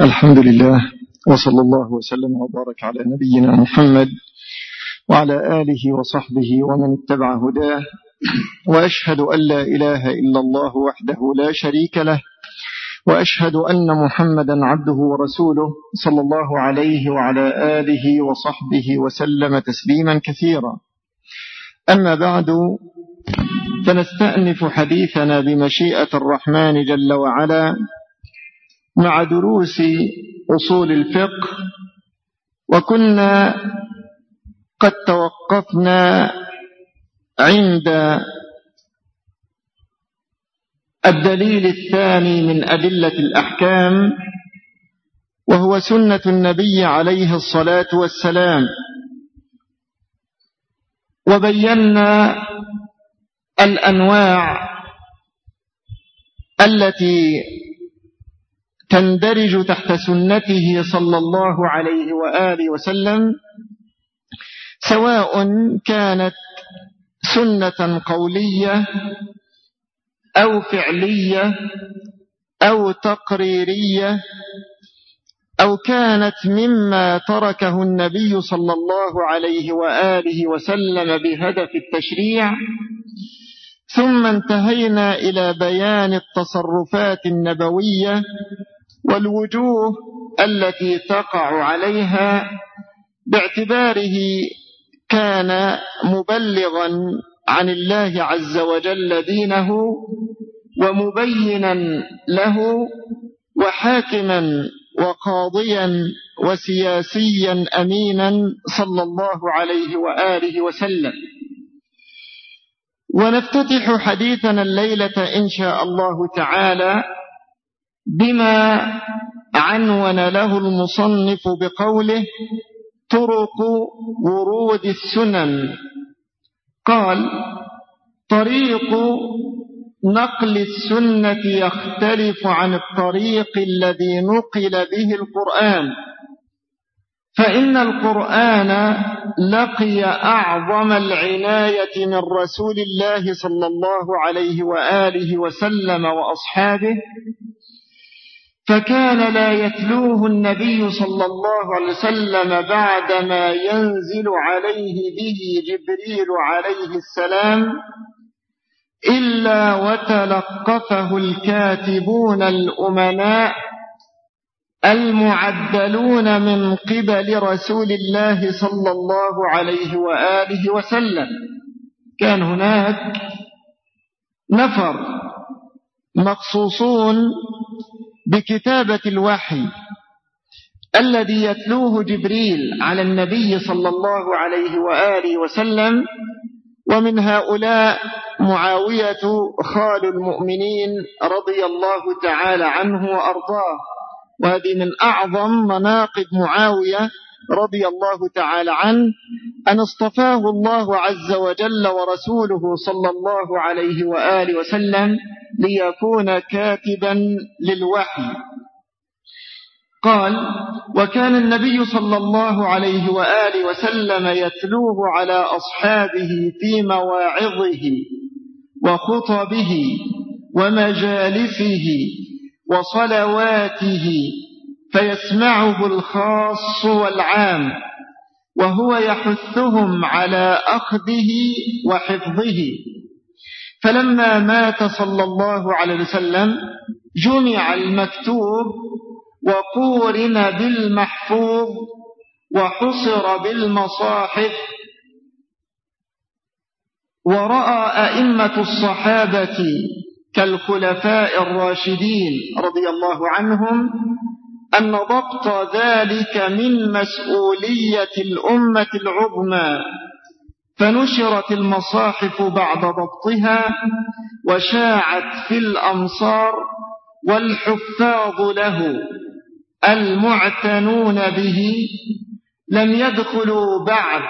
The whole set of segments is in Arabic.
الحمد لله وصلى الله وسلم وبارك على نبينا محمد وعلى آله وصحبه ومن اتبع هداه وأشهد أن لا إله إلا الله وحده لا شريك له وأشهد أن محمدا عبده ورسوله صلى الله عليه وعلى آله وصحبه وسلم تسليما كثيرا. أما بعد فنستأنف حديثنا بمشيئة الرحمن جل وعلا مع دروس أصول الفقه وكنا قد توقفنا عند الدليل الثاني من أدلة الأحكام وهو سنة النبي عليه الصلاة والسلام. وبينا الأنواع التي تندرج تحت سنته صلى الله عليه وآله وسلم سواء كانت سنة قولية أو فعلية أو تقريرية أو كانت مما تركه النبي صلى الله عليه وآله وسلم بهدف التشريع. ثم انتهينا إلى بيان التصرفات النبوية والوجوه التي تقع عليها باعتباره كان مبلغا عن الله عز وجل دينه ومبينا له وحاكما وقاضيا وسياسيا أمينا صلى الله عليه وآله وسلم. ونفتتح حديثنا الليلة إن شاء الله تعالى بما عنون له المصنف بقوله طرق ورود السنن. قال طريق نقل السنة يختلف عن الطريق الذي نقل به القرآن فإن القرآن لقي أعظم العناية من رسول الله صلى الله عليه وآله وسلم وأصحابه فكان لا يتلوه النبي صلى الله عليه وسلم بعدما ينزل عليه به جبريل عليه السلام إلا وتلقفه الكاتبون الأمناء المعدلون من قبل رسول الله صلى الله عليه وآله وسلم. كان هناك نفر مخصوصون بكتابة الوحي الذي يتلوه جبريل على النبي صلى الله عليه وآله وسلم ومن هؤلاء معاوية خال المؤمنين رضي الله تعالى عنه وأرضاه. وهذه من أعظم مناقب معاوية رضي الله تعالى عنه أن اصطفاه الله عز وجل ورسوله صلى الله عليه وآله وسلم ليكون كاتبا للوحي. قال وكان النبي صلى الله عليه وآله وسلم يتلوه على أصحابه في مواعظه وخطبه ومجالسه وصلواته فيسمعه الخاص والعام وهو يحثهم على أخذه وحفظه. فلما مات صلى الله عليه وسلم جمع المكتوب وقورن بالمحفوظ وحصر بالمصاحف. ورأى أئمة الصحابة كالخلفاء الراشدين رضي الله عنهم أن ضبط ذلك من مسؤولية الأمة العظمى فنشرت المصاحف بعد ضبطها وشاعت في الأمصار والحفاظ له المعتنون به لم يدخلوا بعد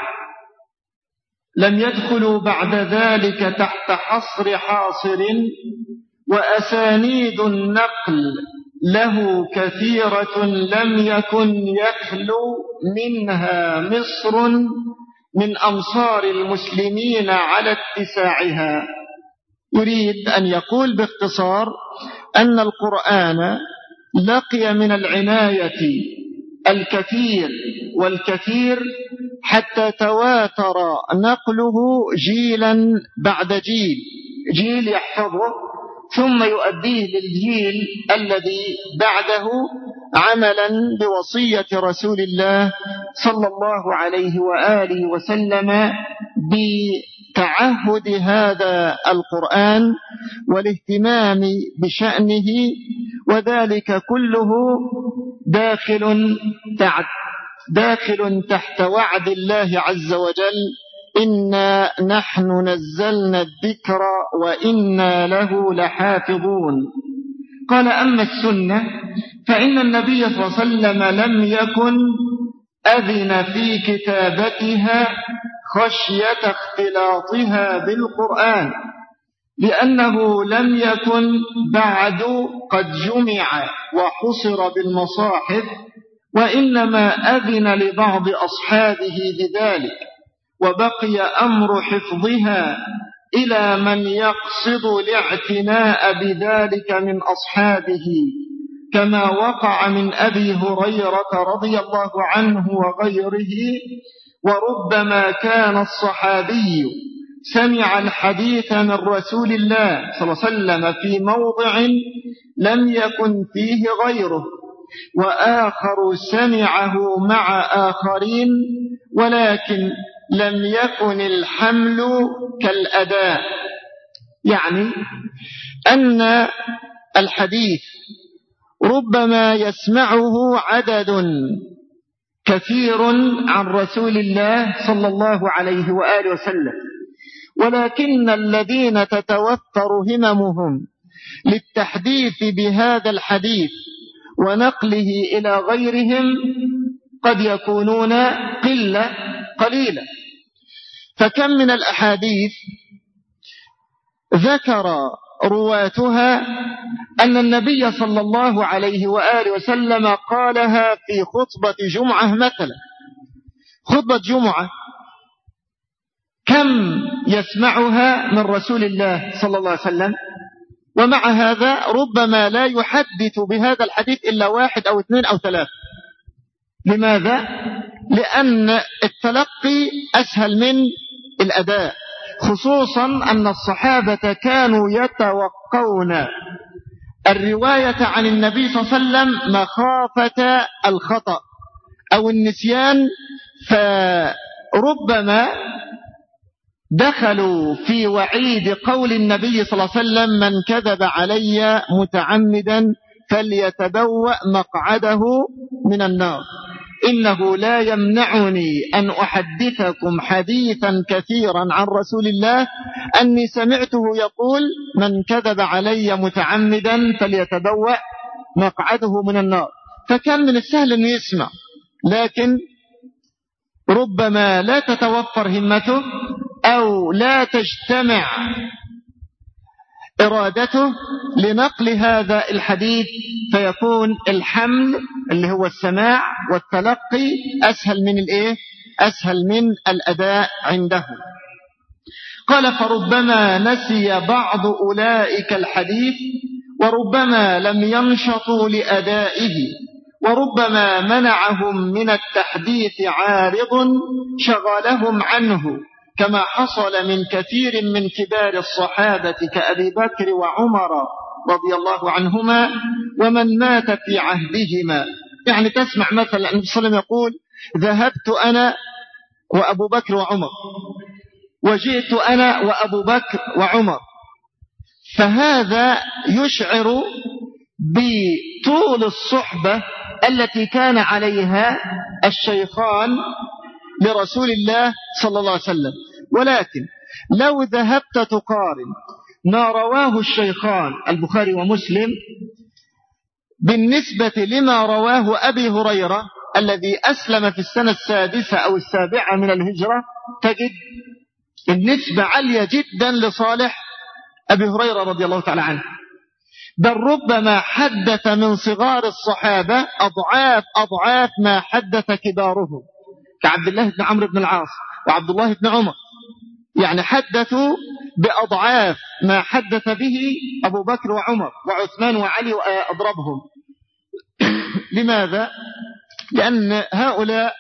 لم يدخلوا بعد ذلك تحت حصر حاصر وأسانيد النقل. له كثيرة لم يكن يخلو منها مصر من أمصار المسلمين على اتساعها. يريد أن يقول باختصار أن القرآن لقي من العناية الكثير والكثير حتى تواتر نقله جيلا بعد جيل. جيل يحفظه ثم يؤديه للجيل الذي بعده عملا بوصية رسول الله صلى الله عليه وآله وسلم بتعهد هذا القرآن والاهتمام بشأنه وذلك كله داخل داخل تحت وعد الله عز وجل إنا نحن نزلنا الذكر وإنا له لحافظون. قال أما السنة فإن النبي صلى الله عليه وسلم لم يكن أذن في كتابتها خشية اختلاطها بالقرآن لأنه لم يكن بعد قد جمع وحصر بالمصاحف وإنما أذن لبعض أصحابه بذلك. وبقي أمر حفظها إلى من يقصد الاعتناء بذلك من أصحابه كما وقع من أبي هريرة رضي الله عنه وغيره وربما كان الصحابي سمع الحديث من رسول الله صلى الله عليه وسلم في موضع لم يكن فيه غيره وآخر سمعه مع آخرين ولكن لم يكن الحمل كالأداء. يعني أن الحديث ربما يسمعه عدد كثير عن رسول الله صلى الله عليه وآله وسلم. ولكن الذين تتوفر هممهم للتحديث بهذا الحديث ونقله إلى غيرهم قد يكونون قلة قليلة. فكم من الأحاديث ذكر رواتها أن النبي صلى الله عليه وآله وسلم قالها في خطبة جمعة مثلا. خطبة جمعة. كم يسمعها من رسول الله صلى الله عليه وسلم؟ ومع هذا ربما لا يحدث بهذا الحديث إلا واحد أو اثنين أو ثلاثة. لماذا؟ لأن التلقي أسهل من الأداء خصوصا أن الصحابة كانوا يتوقون الرواية عن النبي صلى الله عليه وسلم مخافة الخطأ أو النسيان فربما دخلوا في وعيد قول النبي صلى الله عليه وسلم من كذب علي متعمدا فليتبوأ مقعده من النار. إنه لا يمنعني أن أحدثكم حديثا كثيرا عن رسول الله أني سمعته يقول من كذب علي متعمدا فليتبوأ مقعده من النار. فكان من السهل أن يسمع لكن ربما لا تتوفر همته أو لا تجتمع إرادته لنقل هذا الحديث فيكون الحمل اللي هو السماع والتلقي أسهل من الإيه؟ أسهل من الأداء عنده قال فربما نسي بعض أولئك الحديث وربما لم ينشطوا لأدائه وربما منعهم من التحديث عارض شغلهم عنه كما حصل من كثير من كبار الصحابة كأبي بكر وعمر رضي الله عنهما ومن مات في عهدهما. يعني تسمع مثلا النبي صلى الله عليه وسلم يقول ذهبت أنا وأبو بكر وعمر وجئت أنا وأبو بكر وعمر فهذا يشعر بطول الصحبة التي كان عليها الشيخان لرسول الله صلى الله عليه وسلم. ولكن لو ذهبت تقارن ما رواه الشيخان البخاري ومسلم بالنسبة لما رواه أبي هريرة الذي أسلم في السنة السادسة أو السابعة من الهجرة تجد النسبة عالية جدا لصالح أبي هريرة رضي الله تعالى عنه. بل ربما حدث من صغار الصحابة أضعاف أضعاف ما حدث كبارهم كعبد الله بن عمرو بن العاص وعبد الله بن عمر. يعني حدثوا بأضعاف ما حدث به أبو بكر وعمر وعثمان وعلي وأضربهم لماذا؟ لأن هؤلاء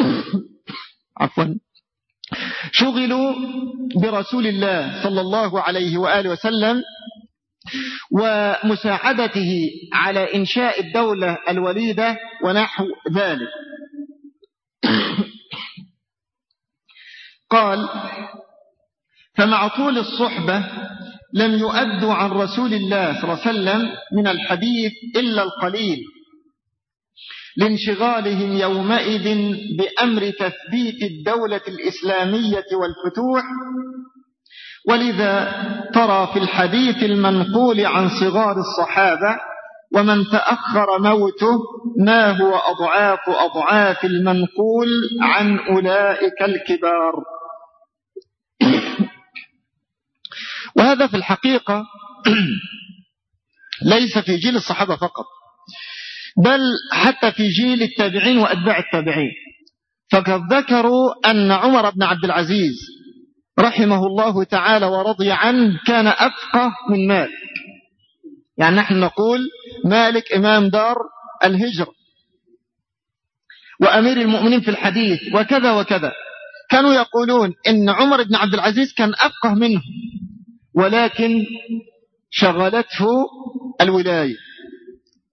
عفوا شغلوا برسول الله صلى الله عليه وآله وسلم ومساعدته على إنشاء الدولة الوليدة ونحو ذلك قال فمع طول الصحبة لم يؤدوا عن رسول الله صلى الله عليه وسلم من الحديث إلا القليل لانشغالهم يومئذ بأمر تثبيت الدولة الإسلامية والفتوح. ولذا ترى في الحديث المنقول عن صغار الصحابة ومن تأخر موته ما هو أضعاف أضعاف المنقول عن أولئك الكبار. وهذا في الحقيقة ليس في جيل الصحابة فقط بل حتى في جيل التابعين وأتباع التابعين. فقد ذكروا أن عمر بن عبد العزيز رحمه الله تعالى ورضي عنه كان أفقه من مالك. يعني نحن نقول مالك إمام دار الهجرة وأمير المؤمنين في الحديث وكذا وكذا. كانوا يقولون إن عمر بن عبد العزيز كان أفقه منه. ولكن شغلته الولاية.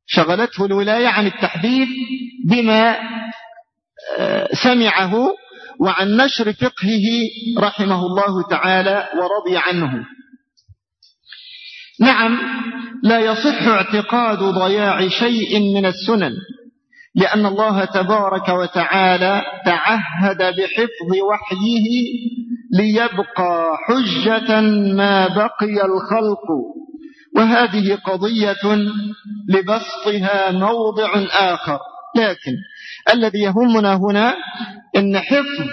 شغلته الولاية عن التحديث بما آه، سمعه وعن نشر فقهه رحمه الله تعالى ورضي عنه. نعم لا يصح اعتقاد ضياع شيء من السنن لأن الله تبارك وتعالى تعهد بحفظ وحيه ليبقى حجة ما بقي الخلق. وهذه قضية لبسطها موضع آخر. لكن الذي يهمنا هنا إن حفظ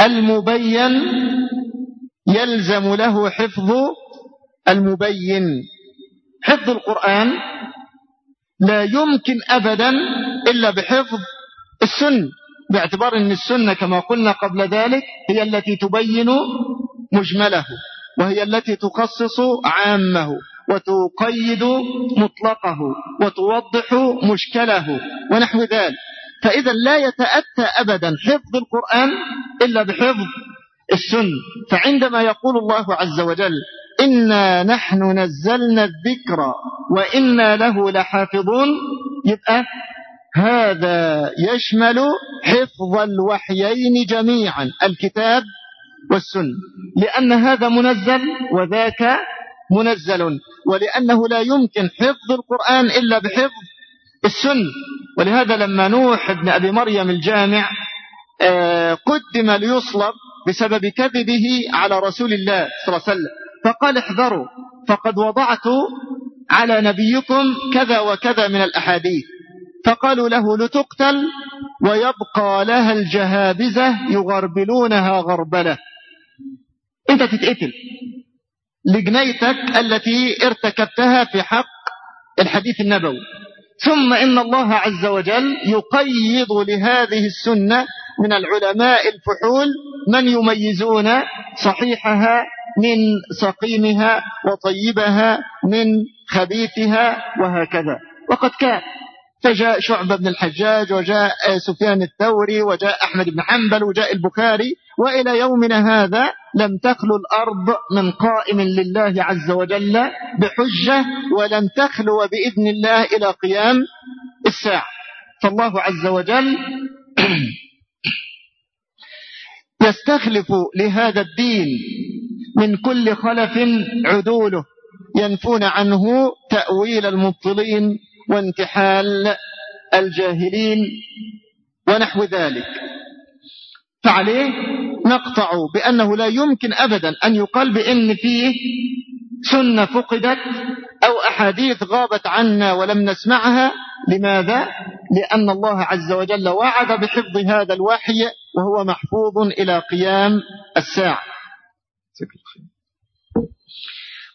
المبين يلزم له حفظ المبين. حفظ القرآن لا يمكن أبدا إلا بحفظ السنة. باعتبار أن السنة كما قلنا قبل ذلك هي التي تبين مجمله وهي التي تخصص عامه وتقيد مطلقه وتوضح مشكله ونحو ذلك. فإذا لا يتأتى أبدا حفظ القرآن إلا بحفظ السن فعندما يقول الله عز وجل إنا نحن نزلنا الذكر وإنا له لحافظون يبقى هذا يشمل حفظ الوحيين جميعا الكتاب والسنة. لأن هذا منزل وذاك منزل ولأنه لا يمكن حفظ القرآن إلا بحفظ السنة. ولهذا لما نوح بن أبي مريم الجامع آه، قدم ليصلب بسبب كذبه على رسول الله صلى الله عليه وسلم فقال احذروا فقد وضعت على نبيكم كذا وكذا من الأحاديث فقالوا له لتقتل ويبقى لها الجهابزة يغربلونها غربلة. انت تتقتل. لجنيتك التي ارتكبتها في حق الحديث النبوي. ثم إن الله عز وجل يقيض لهذه السنة من العلماء الفحول من يميزون صحيحها من سقيمها وطيبها من خبيثها وهكذا. وقد كان فجاء شعبة بن الحجاج وجاء سفيان الثوري وجاء أحمد بن حنبل وجاء البخاري وإلى يومنا هذا لم تخلو الأرض من قائم لله عز وجل بحجة ولن تخلو بإذن الله إلى قيام الساعة. فالله عز وجل يستخلف لهذا الدين من كل خلف عدوله ينفون عنه تأويل المبطلين وانتحال الجاهلين ونحو ذلك. فعليه نقطع بأنه لا يمكن أبدا أن يقال بأن فيه سنة فقدت أو أحاديث غابت عنا ولم نسمعها. لماذا؟ لأن الله عز وجل وعد بحفظ هذا الوحي وهو محفوظ إلى قيام الساعة.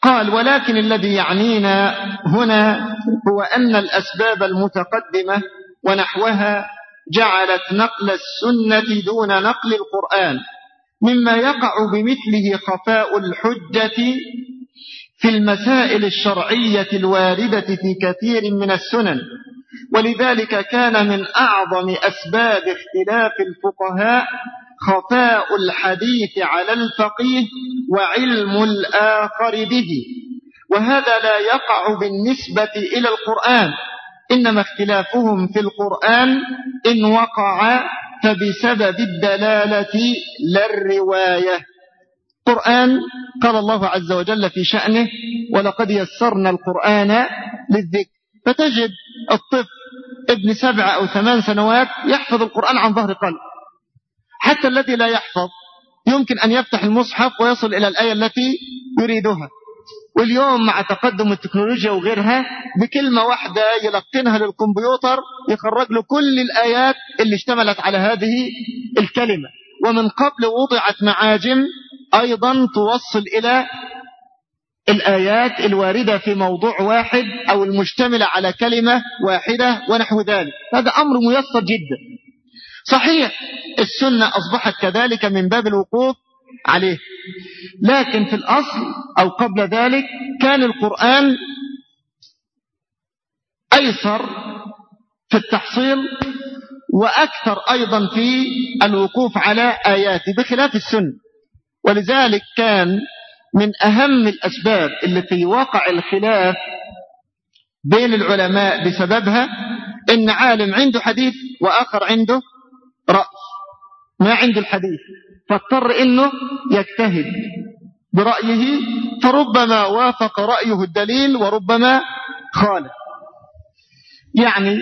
قال ولكن الذي يعنينا هنا هو أن الأسباب المتقدمة ونحوها جعلت نقل السنة دون نقل القرآن مما يقع بمثله خفاء الحجة في المسائل الشرعية الواردة في كثير من السنن. ولذلك كان من أعظم أسباب اختلاف الفقهاء خفاء الحديث على الفقيه وعلم الآخر به. وهذا لا يقع بالنسبة إلى القرآن إنما اختلافهم في القرآن إن وقع فبسبب الدلالة لا الرواية. القرآن قال الله عز وجل في شأنه ولقد يسرنا القرآن للذكر فتجد الطفل ابن سبع أو ثمان سنوات يحفظ القرآن عن ظهر قلب. حتى الذي لا يحفظ يمكن أن يفتح المصحف ويصل إلى الآية التي يريدها. واليوم مع تقدم التكنولوجيا وغيرها بكلمة واحدة يلقنها للكمبيوتر يخرج له كل الآيات اللي اشتملت على هذه الكلمة. ومن قبل وضعت معاجم أيضا توصل إلى الآيات الواردة في موضوع واحد أو المشتملة على كلمة واحدة ونحو ذلك. هذا أمر ميسر جدا. صحيح السنة أصبحت كذلك من باب الوقوف عليه. لكن في الأصل أو قبل ذلك كان القرآن أيسر في التحصيل وأكثر أيضا في الوقوف على آياته بخلاف السنة. ولذلك كان من أهم الأسباب التي وقع الخلاف بين العلماء بسببها إن عالم عنده حديث وآخر عنده رأي ما عنده الحديث. فاضطر إنه يجتهد برأيه فربما وافق رأيه الدليل وربما خالف. يعني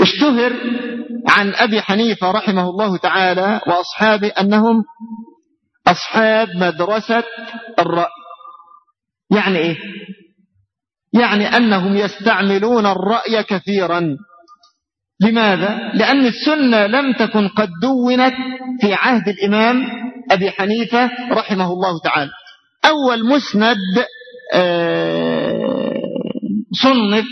اشتهر عن أبي حنيفة رحمه الله تعالى وأصحابه أنهم أصحاب مدرسة الرأي. يعني إيه؟ يعني أنهم يستعملون الرأي كثيرا. لماذا؟ لأن السنة لم تكن قد دونت في عهد الإمام أبي حنيفة رحمه الله تعالى. أول مسند آه، صنف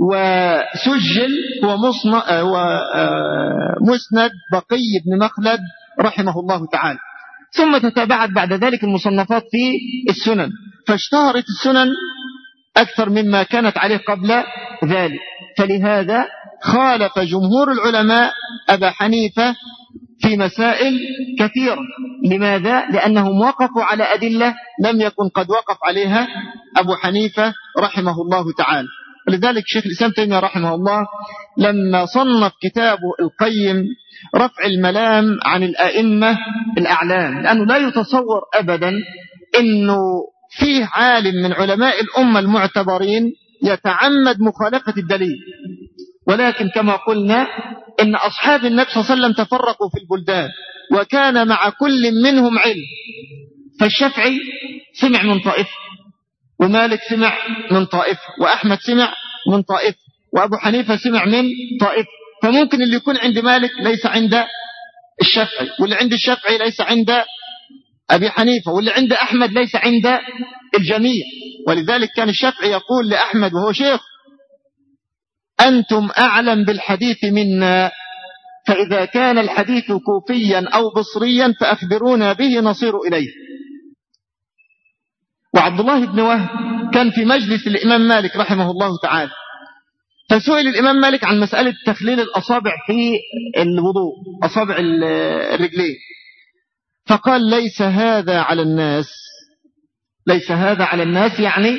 وسجل هو آه، مسند بقي بن مخلد رحمه الله تعالى. ثم تتابعت بعد ذلك المصنفات في السنن. فاشتهرت السنن أكثر مما كانت عليه قبل ذلك. فلهذا خالف جمهور العلماء أبا حنيفة في مسائل كثيرة. لماذا؟ لأنهم وقفوا على أدلة لم يكن قد وقف عليها أبو حنيفة رحمه الله تعالى. ولذلك شيخ الإسلام تيمية رحمه الله لما صنف كتابه القيم رفع الملام عن الأئمة الأعلام لأنه لا يتصور أبدا أنه فيه عالم من علماء الأمة المعتبرين يتعمد مخالفة الدليل. ولكن كما قلنا إن أصحاب النبي صلى الله عليه وسلم تفرقوا في البلدان وكان مع كل منهم علم. فالشافعي سمع من طائفة ومالك سمع من طائفة وأحمد سمع من طائفة وأبو حنيفة سمع من طائفة. فممكن اللي يكون عند مالك ليس عند الشافعي واللي عند الشافعي ليس عند أبي حنيفة واللي عند أحمد ليس عند الجميع. ولذلك كان الشافعي يقول لأحمد وهو شيخ أنتم أعلم بالحديث منا. فإذا كان الحديث كوفيا أو بصريا فأخبرونا به نصير إليه. وعبد الله بن وهب كان في مجلس الإمام مالك رحمه الله تعالى. فسئل الإمام مالك عن مسألة تخليل الأصابع في الوضوء أصابع الرجلين. فقال ليس هذا على الناس. ليس هذا على الناس يعني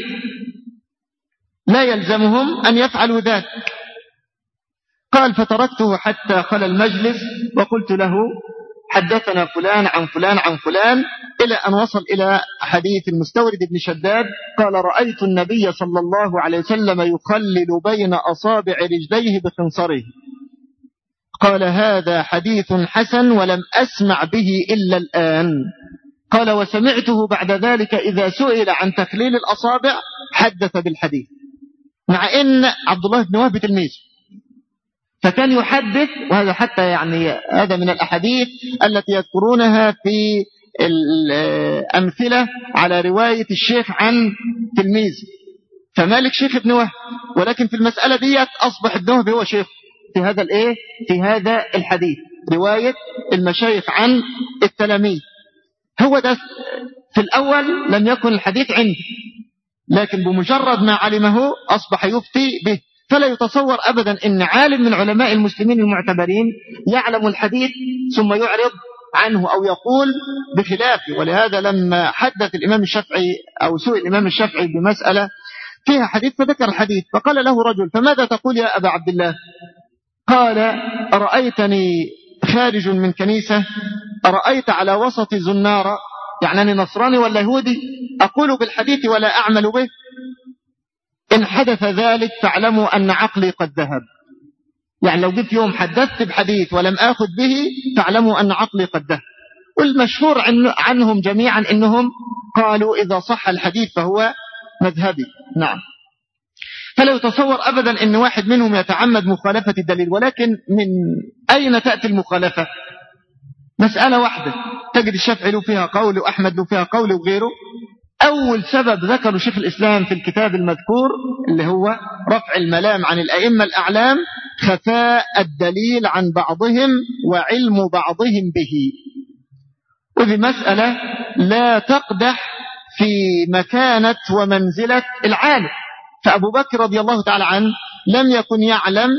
لا يلزمهم أن يفعلوا ذلك. قال فتركته حتى خل المجلس وقلت له حدثنا فلان عن فلان عن فلان إلى أن وصل إلى حديث المستورد بن شداد قال رأيت النبي صلى الله عليه وسلم يخلل بين أصابع رجليه بخنصره. قال هذا حديث حسن ولم أسمع به إلا الآن. قال وسمعته بعد ذلك إذا سئل عن تخليل الأصابع حدث بالحديث. مع أن عبد الله بن وهب تلميذ. فكان يحدث وهذا حتى يعني هذا من الأحاديث التي يذكرونها في الأمثلة على رواية الشيخ عن تلميذ. فمالك شيخ ابن وهب ولكن في المسألة ديت أصبح ابن وهب هو شيخ في هذا الإيه؟ في هذا الحديث. رواية المشايخ عن التلاميذ. هو ده في الأول لم يكن الحديث عنده لكن بمجرد ما علمه أصبح يفتي به. فلا يتصور أبدا أن عالم من علماء المسلمين المعتبرين يعلم الحديث ثم يعرض عنه أو يقول بخلافه ولهذا لما حدث الإمام الشافعي أو سئل الإمام الشافعي بمسألة فيها حديث فذكر الحديث فقال له رجل فماذا تقول يا أبا عبد الله؟ قال أرأيتني خارج من كنيسة؟ أرأيت على وسط زنارة؟ يعني أنا نصراني ولا يهودي؟ أقول بالحديث ولا أعمل به؟ إن حدث ذلك فاعلموا أن عقلي قد ذهب. يعني لو جيت يوم حدثت بحديث ولم آخذ به فاعلموا أن عقلي قد ذهب. والمشهور عنهم جميعا إنهم قالوا إذا صح الحديث فهو مذهبي. نعم. فلا يتصور أبدا أن واحد منهم يتعمد مخالفة الدليل ولكن من أين تأتي المخالفة؟ مسألة واحدة. تجد الشافعي له فيها قول وأحمد له فيها قول وغيره. أول سبب ذكره شيخ الإسلام في الكتاب المذكور اللي هو رفع الملام عن الأئمة الأعلام خفاء الدليل عن بعضهم وعلم بعضهم به. وذي مسألة لا تقدح في مكانة ومنزلة العالم. فأبو بكر رضي الله تعالى عنه لم يكن يعلم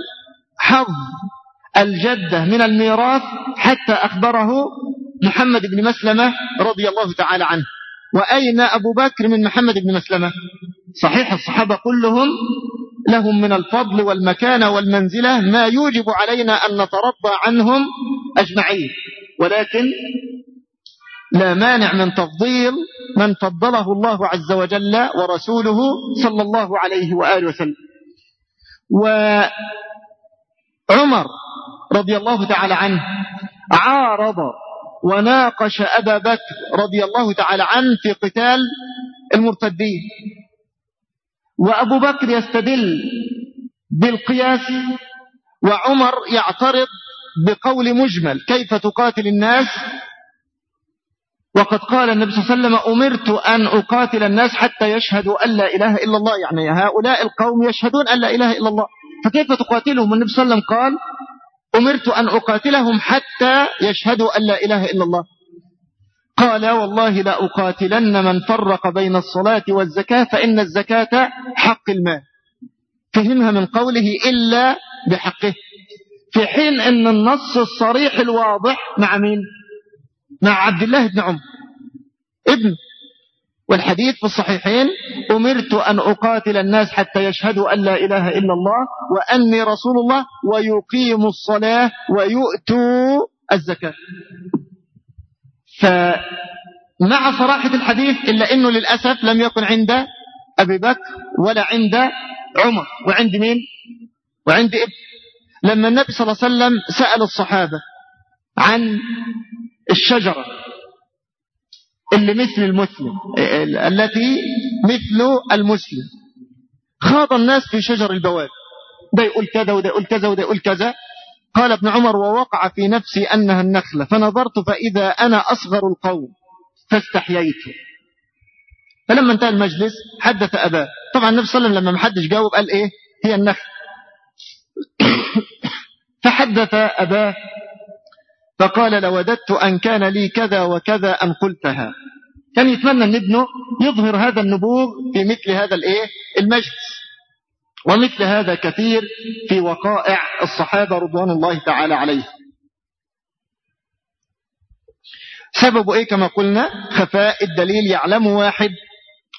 حظ الجدة من الميراث حتى أخبره محمد بن مسلمة رضي الله تعالى عنه. وأين أبو بكر من محمد بن مسلمة؟ صحيح الصحابة كلهم لهم من الفضل والمكانة والمنزلة ما يوجب علينا أن نترضى عنهم أجمعين. ولكن لا مانع من تفضيل من فضله الله عز وجل ورسوله صلى الله عليه وآله وسلم. وعمر رضي الله تعالى عنه عارض وناقش أبا بكر رضي الله تعالى عنه في قتال المرتدين. وأبو بكر يستدل بالقياس وعمر يعترض بقول مجمل كيف تقاتل الناس؟ وقد قال النبي صلى الله عليه وسلم أمرت أن أقاتل الناس حتى يشهدوا أن لا إله إلا الله. يعني هؤلاء القوم يشهدون أن لا إله إلا الله. فكيف تقاتلهم؟ النبي صلى الله عليه وسلم قال أمرت أن أقاتلهم حتى يشهدوا أن لا إله إلا الله. قال والله لا أقاتلن من فرق بين الصلاة والزكاة فإن الزكاة حق المال. فهمها من قوله إلا بحقه. في حين أن النص الصريح الواضح مع مين؟ مع عبد الله بن عمر. ابن والحديث في الصحيحين أمرت أن أقاتل الناس حتى يشهدوا أن لا إله إلا الله وأني رسول الله ويقيموا الصلاة ويؤتوا الزكاة. فمع صراحة الحديث إلا أنه للأسف لم يكن عند أبي بكر ولا عند عمر. وعند مين؟ وعند ابن. لما النبي صلى الله عليه وسلم سأل الصحابة عن الشجرة اللي مثل المسلم التي مثل المسلم. خاض الناس في شجر البواب. ده يقول كذا وده يقول كذا وده يقول كذا. قال ابن عمر ووقع في نفسي أنها النخلة. فنظرت فإذا أنا أصغر القوم فاستحييت. فلما انتهى المجلس حدث أباه طبعا النبي صلى الله عليه وسلم لما محدش جاوب قال إيه؟ هي النخل فحدث أباه فقال لوددت أن كان لي كذا وكذا أن قلتها. كان يتمنى أن ابنه يظهر هذا النبوغ في مثل هذا الإيه؟ المجلس. ومثل هذا كثير في وقائع الصحابة رضوان الله تعالى عليه سبب إيه كما قلنا؟ خفاء الدليل يعلم واحد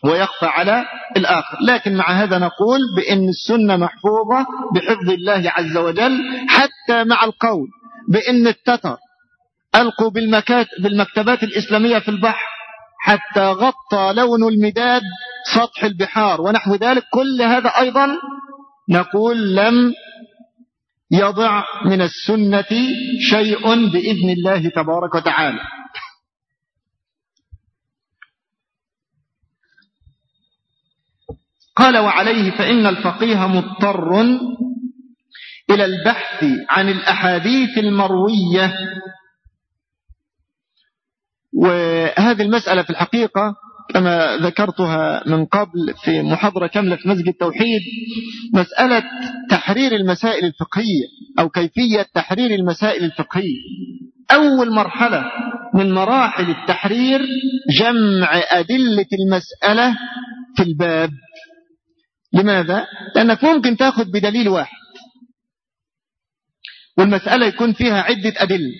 ويخفى على الآخر. لكن مع هذا نقول بأن السنة محفوظة بحفظ الله عز وجل حتى مع القول. بأن التتر ألقوا بالمكتبات الإسلامية في البحر حتى غطى لون المداد سطح البحار. ونحو ذلك كل هذا أيضا نقول لم يضع من السنة شيء بإذن الله تبارك وتعالى. قال وعليه فإن الفقيه مضطر إلى البحث عن الأحاديث المروية وهذه المسألة في الحقيقة كما ذكرتها من قبل في محاضرة كاملة في مسجد التوحيد مسألة تحرير المسائل الفقهية أو كيفية تحرير المسائل الفقهية. أول مرحلة من مراحل التحرير جمع أدلة المسألة في الباب. لماذا؟ لأنك ممكن تأخذ بدليل واحد والمسألة يكون فيها عدة أدلة.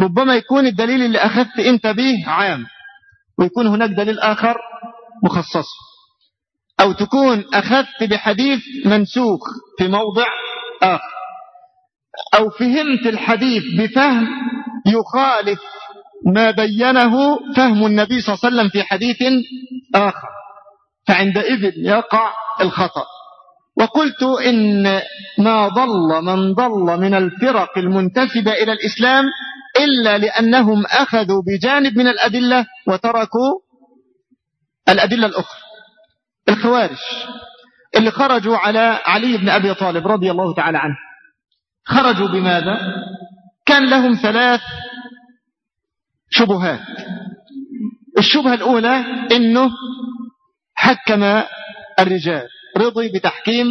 ربما يكون الدليل اللي أخذت أنت به عام ويكون هناك دليل آخر مخصص. أو تكون أخذت بحديث منسوخ في موضع آخر. أو فهمت الحديث بفهم يخالف ما بينه فهم النبي صلى الله عليه وسلم في حديث آخر. فعندئذ يقع الخطأ. وقلت إن ما ضل من ضل من الفرق المنتسبة إلى الإسلام إلا لأنهم أخذوا بجانب من الأدلة وتركوا الأدلة الأخرى الخوارج اللي خرجوا على علي بن أبي طالب رضي الله تعالى عنه. خرجوا بماذا؟ كان لهم ثلاث شبهات. الشبهة الأولى إنه حكم الرجال. رضي بتحكيم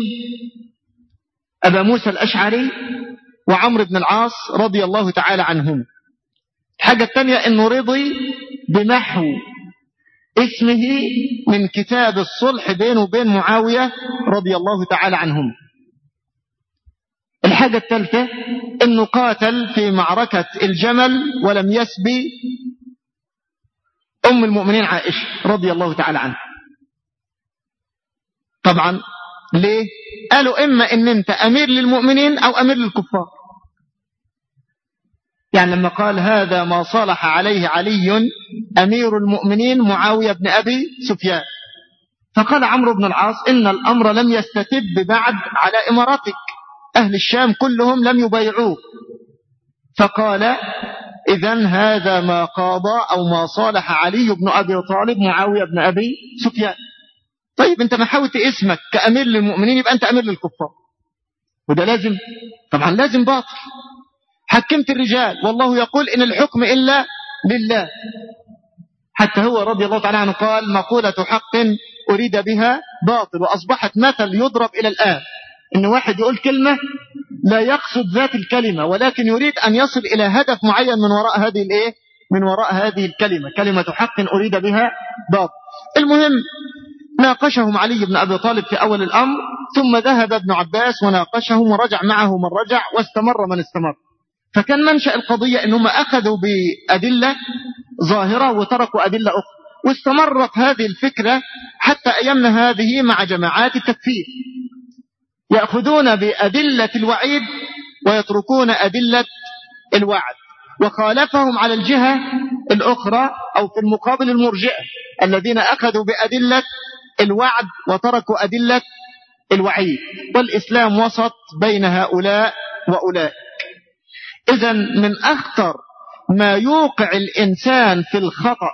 أبا موسى الأشعري وعمر بن العاص رضي الله تعالى عنهم الحاجة الثانية أنه رضي بمحو اسمه من كتاب الصلح بينه وبين معاوية رضي الله تعالى عنهم. الحاجة الثالثة أنه قاتل في معركة الجمل ولم يسبي أم المؤمنين عائشة رضي الله تعالى عنها. طبعا ليه؟ قالوا إما أن أنت أمير للمؤمنين أو أمير للكفار. يعني لما قال هذا ما صالح عليه علي أمير المؤمنين معاوية بن أبي سفيان. فقال عمرو بن العاص إن الأمر لم يستتب بعد على إمارتك أهل الشام كلهم لم يبايعوه فقال إذا هذا ما قاضى أو ما صالح علي بن أبي طالب معاوية بن أبي سفيان. طيب أنت ما حاولت اسمك كأمير للمؤمنين يبقى أنت أمير للكفار. وده لازم طبعا لازم باطل. حكمت الرجال. والله يقول إن الحكم إلا لله. حتى هو رضي الله تعالى عنه قال مقولة حق أريد بها باطل. وأصبحت مثل يضرب إلى الآن. إن واحد يقول كلمة لا يقصد ذات الكلمة ولكن يريد أن يصل إلى هدف معين من وراء هذه الإيه؟ من وراء هذه الكلمة. كلمة حق أريد بها باطل. المهم ناقشهم علي بن أبي طالب في أول الأمر ثم ذهب ابن عباس وناقشهم ورجع معه من رجع واستمر من استمر. فكان منشأ القضية أنهم أخذوا بأدلة ظاهرة وتركوا أدلة أخرى. واستمرت هذه الفكرة حتى أيامنا هذه مع جماعات التكفير. يأخذون بأدلة الوعيد ويتركون أدلة الوعد. وخالفهم على الجهة الأخرى أو في المقابل المرجئة الذين أخذوا بأدلة الوعد وتركوا أدلة الوعيد. والإسلام وسط بين هؤلاء وأولئك. إذا من أخطر ما يوقع الإنسان في الخطأ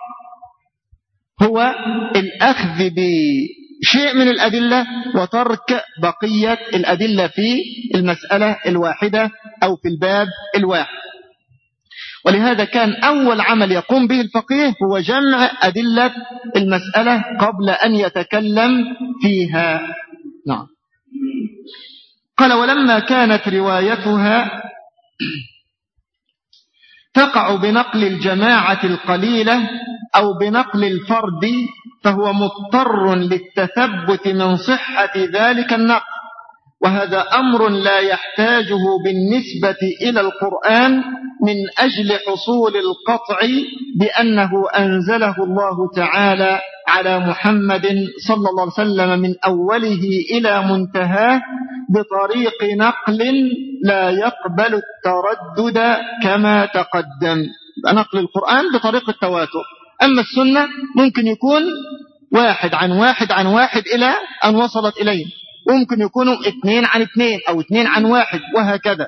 هو الأخذ بشيء من الأدلة وترك بقية الأدلة في المسألة الواحدة أو في الباب الواحد. ولهذا كان أول عمل يقوم به الفقيه هو جمع أدلة المسألة قبل أن يتكلم فيها. نعم. قال ولما كانت روايتها تقع بنقل الجماعة القليلة أو بنقل الفرد فهو مضطر للتثبت من صحة ذلك النقل. وهذا أمر لا يحتاجه بالنسبة إلى القرآن من أجل حصول القطع بأنه أنزله الله تعالى على محمد صلى الله عليه وسلم من أوله إلى منتهاه بطريق نقل لا يقبل التردد كما تقدم. نقل القرآن بطريق التواتر. أما السنة ممكن يكون واحد عن واحد عن واحد إلى أن وصلت إليه. ممكن يكونوا اثنين عن اثنين أو اثنين عن واحد وهكذا.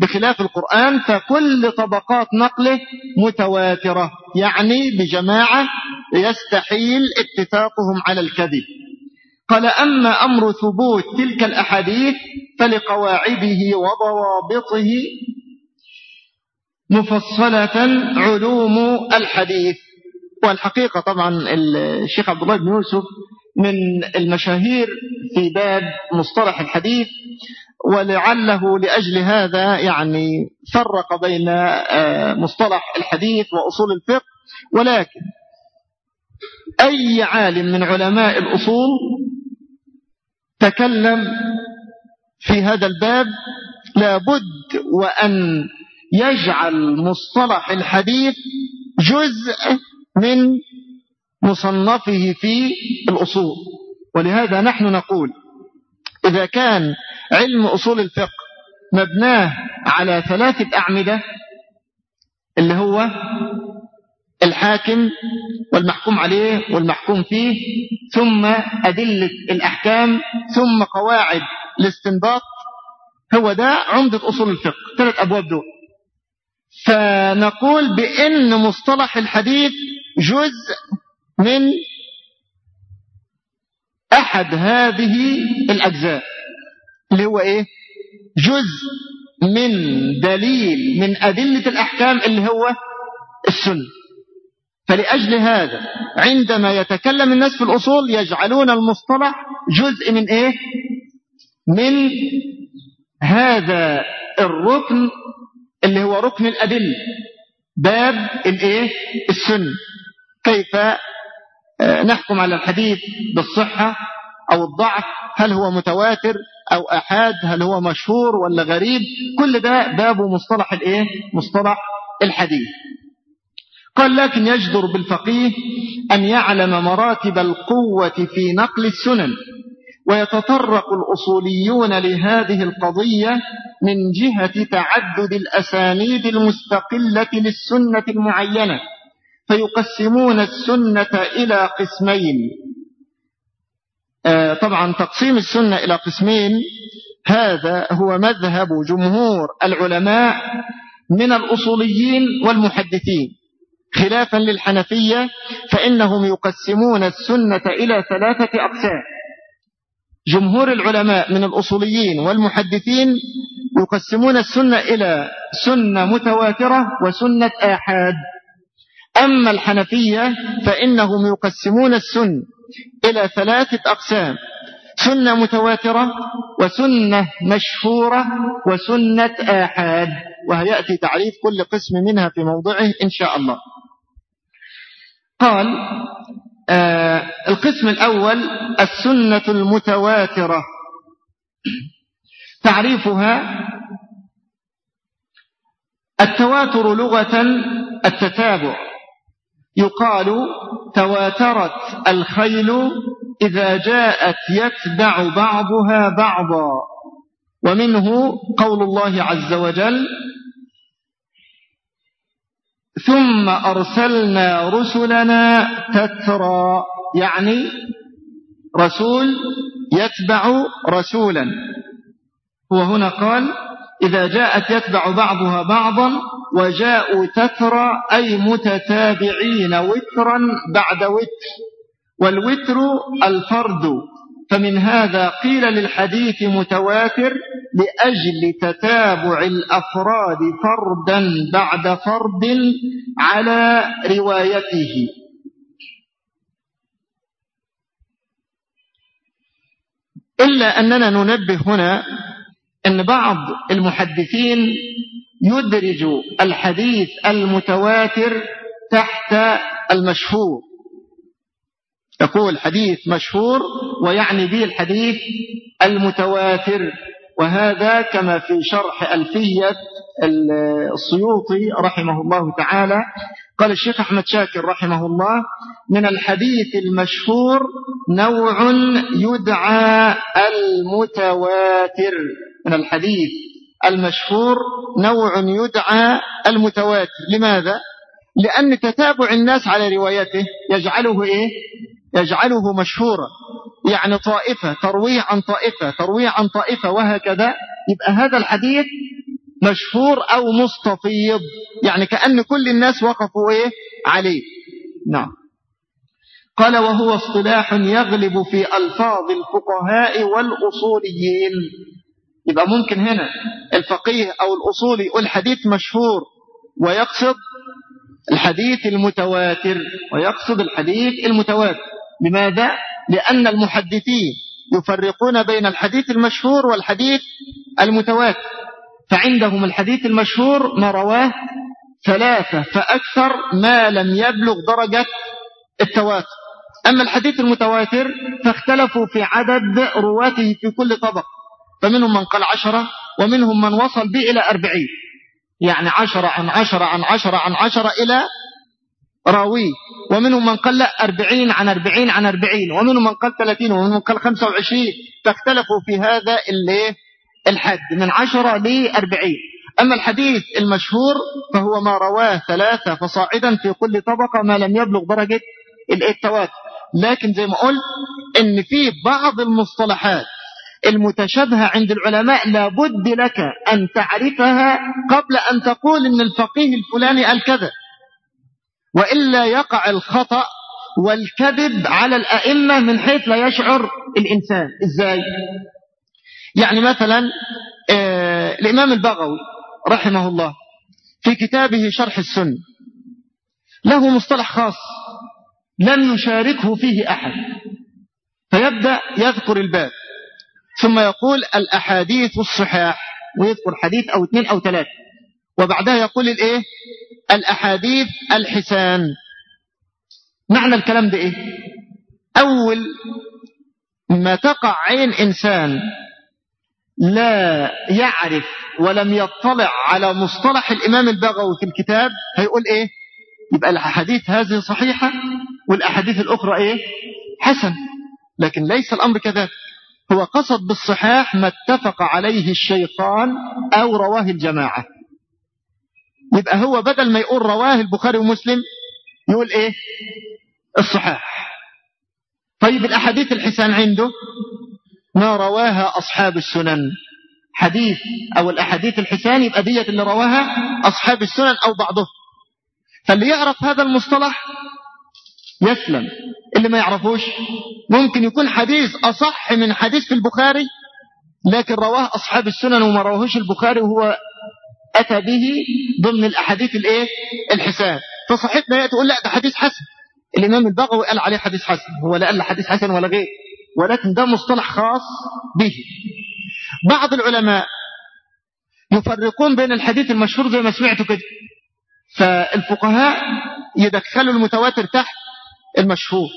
بخلاف القرآن فكل طبقات نقله متواترة يعني بجماعة يستحيل اتفاقهم على الكذب. قال أما أمر ثبوت تلك الأحاديث فلقواعده وضوابطه مفصلة علوم الحديث. والحقيقة طبعا الشيخ عبد الله بن يوسف من المشاهير في باب مصطلح الحديث ولعله لأجل هذا يعني فرق بين آه، مصطلح الحديث وأصول الفقه. ولكن أي عالم من علماء الأصول تكلم في هذا الباب لابد وأن يجعل مصطلح الحديث جزء من مصنفه في الأصول. ولهذا نحن نقول إذا كان علم أصول الفقه مبناه على ثلاثة أعمدة اللي هو الحاكم والمحكوم عليه والمحكوم فيه ثم أدلة الأحكام ثم قواعد الاستنباط هو ده عمدة أصول الفقه ثلاث أبواب دول. فنقول بأن مصطلح الحديث جزء من أحد هذه الأجزاء اللي هو إيه؟ جزء من دليل من أدلة الأحكام اللي هو السنة. فلأجل هذا عندما يتكلم الناس في الأصول يجعلون المصطلح جزء من إيه؟ من هذا الركن اللي هو ركن الأدلة باب الإيه؟ السنة. كيف نحكم على الحديث بالصحة أو الضعف هل هو متواتر أو أحاد هل هو مشهور ولا غريب؟ كل ده باب مصطلح الإيه؟ مصطلح الحديث. قال لكن يجدر بالفقيه أن يعلم مراتب القوة في نقل السنن ويتطرق الأصوليون لهذه القضية من جهة تعدد الأسانيد المستقلة للسنة المعينة. فيقسمون السنة إلى قسمين. آه، طبعا تقسيم السنة إلى قسمين. هذا هو مذهب جمهور العلماء من الأصوليين والمحدثين. خلافا للحنفية فإنهم يقسمون السنة إلى ثلاثة أقسام. جمهور العلماء من الأصوليين والمحدثين يقسمون السنة إلى سنة متواترة وسنة آحاد. أما الحنفية فإنهم يقسمون السنة إلى ثلاثة أقسام سنة متواترة وسنة مشهورة وسنة آحاد وهيأتي تعريف كل قسم منها في موضعه؟ إن شاء الله. قال آه القسم الأول السنة المتواترة. تعريفها التواتر لغة التتابع. يقال تواترت الخيل إذا جاءت يتبع بعضها بعضا. ومنه قول الله عز وجل ثم أرسلنا رسلنا تترى يعني رسول يتبع رسولا. هو هنا قال إذا جاءت يتبع بعضها بعضا وجاءوا تترى أي متتابعين وترا بعد وتر والوتر الفرد. فمن هذا قيل للحديث متواتر لأجل تتابع الأفراد فردا بعد فرد على روايته. إلا أننا ننبه هنا أن بعض المحدثين يدرج الحديث المتواتر تحت المشهور. يقول حديث مشهور ويعني به الحديث المتواتر وهذا كما في شرح ألفية السيوطي رحمه الله تعالى. قال الشيخ أحمد شاكر رحمه الله من الحديث المشهور نوع يدعى المتواتر. من الحديث المشهور نوع يدعى المتواتر. لماذا؟ لأن تتابع الناس على روايته يجعله إيه؟ يجعله مشهورا. يعني طائفة ترويه عن طائفة ترويه عن طائفة وهكذا. يبقى هذا الحديث مشهور أو مستفيض. يعني كأن كل الناس وقفوا إيه؟ عليه. نعم. قال وهو اصطلاح يغلب في ألفاظ الفقهاء والأصوليين. يبقى ممكن هنا الفقيه أو الأصولي يقول حديث مشهور ويقصد الحديث المتواتر ويقصد الحديث المتواتر. لماذا؟ لأن المحدثين يفرقون بين الحديث المشهور والحديث المتواتر. فعندهم الحديث المشهور ما رواه ثلاثة فأكثر ما لم يبلغ درجة التواتر. أما الحديث المتواتر فاختلفوا في عدد رواته في كل طبق فمنهم من قال عشرة ومنهم من وصل به إلى أربعين. يعني عشرة عن عشرة عن عشرة عن عشرة إلى راوي. ومنهم من قال لا أربعين عن أربعين عن أربعين. ومنهم من قال ثلاثين ومنهم من قال خمسة وعشرين. فاختلفوا في هذا اللي الحد من عشرة لأربعين أما الحديث المشهور فهو ما رواه ثلاثة فصاعدا في كل طبقة ما لم يبلغ درجة التواتر لكن زي ما قلت إن في بعض المصطلحات المتشابهة عند العلماء لابد لك أن تعرفها قبل أن تقول أن الفقيه الفلاني قال كذا وإلا يقع الخطأ والكذب على الأئمة من حيث لا يشعر الإنسان. إزاي؟ يعني مثلا آه الإمام البغوي رحمه الله في كتابه شرح السنة له مصطلح خاص لم يشاركه فيه أحد فيبدأ يذكر الباب. ثم يقول الأحاديث الصحاح ويذكر حديث أو اثنين أو ثلاثة. وبعدها يقول الإيه؟ الأحاديث الحسان. معنى الكلام ده إيه؟ أول ما تقع عين إنسان لا يعرف ولم يطلع على مصطلح الإمام البغوي في الكتاب هيقول إيه؟ يبقى الأحاديث هذه صحيحة والأحاديث الأخرى إيه؟ حسن. لكن ليس الأمر كذلك. هو قصد بالصحاح ما اتفق عليه الشيطان أو رواه الجماعة. يبقى هو بدل ما يقول رواه البخاري ومسلم يقول إيه؟ الصحاح. طيب الأحاديث الحسان عنده؟ ما رواها أصحاب السنن. حديث أو الأحاديث الحسان يبقى ديت اللي رواها أصحاب السنن أو بعضهم فاللي يعرف هذا المصطلح يسلم. اللي ما يعرفوش ممكن يكون حديث أصح من حديث في البخاري لكن رواه أصحاب السنن وما رواهوش البخاري وهو أتى به ضمن الأحاديث الإيه؟ الحسان فصحيحنا يأتي يقول لا ده حديث حسن. الإمام البغوي قال عليه حديث حسن هو لا قال حديث حسن ولا غير ولكن ده مصطلح خاص به. بعض العلماء يفرقون بين الحديث المشهور زي ما سمعتوا كده فالفقهاء يدخلوا المتواتر تحت المشهور.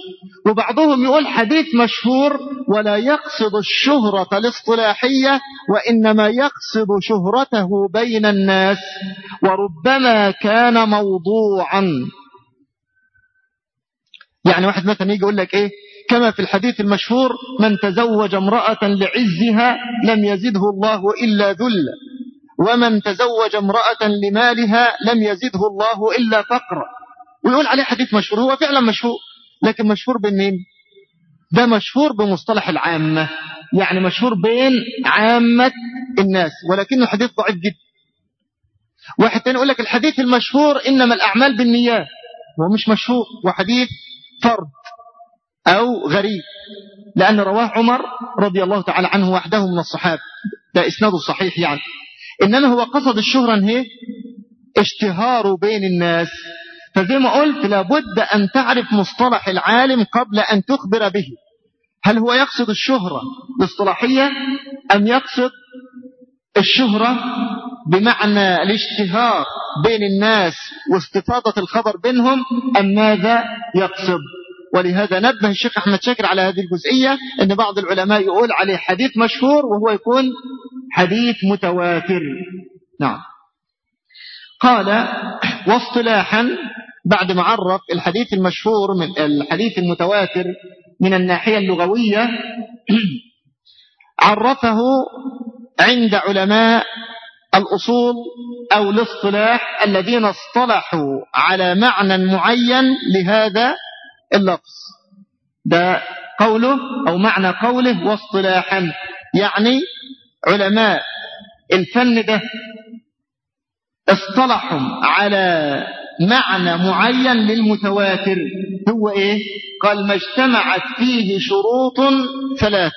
وبعضهم يقول حديث مشهور ولا يقصد الشهرة الاصطلاحية وإنما يقصد شهرته بين الناس وربما كان موضوعا. يعني واحد مثلا يجي يقول لك إيه؟ كما في الحديث المشهور من تزوج امرأة لعزها لم يزده الله إلا ذل ومن تزوج امرأة لمالها لم يزده الله إلا فقر. ويقول عليه حديث مشهور هو فعلا مشهور. لكن مشهور بين مين؟ ده مشهور بمصطلح العامة يعني مشهور بين عامة الناس ولكنه حديث ضعيف جدا. واحد تاني يقول لك الحديث المشهور إنما الأعمال بالنيات هو مش مشهور وحديث فرد أو غريب لأن رواه عمر رضي الله تعالى عنه وحده من الصحابة. ده إسناده صحيح يعني. إنما هو قصد الشهرة هي اشتهار بين الناس. فزي ما قلت لابد أن تعرف مصطلح العالم قبل أن تخبر به. هل هو يقصد الشهرة الاصطلاحية أم يقصد الشهرة بمعنى الاشتهار بين الناس واستفاضة الخبر بينهم أم ماذا يقصد؟ ولهذا نبه الشيخ أحمد شاكر على هذه الجزئية أن بعض العلماء يقول عليه حديث مشهور وهو يكون حديث متواتر. نعم. قال واصطلاحا بعد ما عرف الحديث المشهور من الحديث المتواتر من الناحية اللغوية عرفه عند علماء الأصول أو الاصطلاح الذين اصطلحوا على معنى معين لهذا اللفظ. ده قوله أو معنى قوله واصطلاحا يعني علماء الفن ده اصطلحوا على معنى معين للمتواتر. هو إيه؟ قال ما اجتمعت فيه شروط ثلاث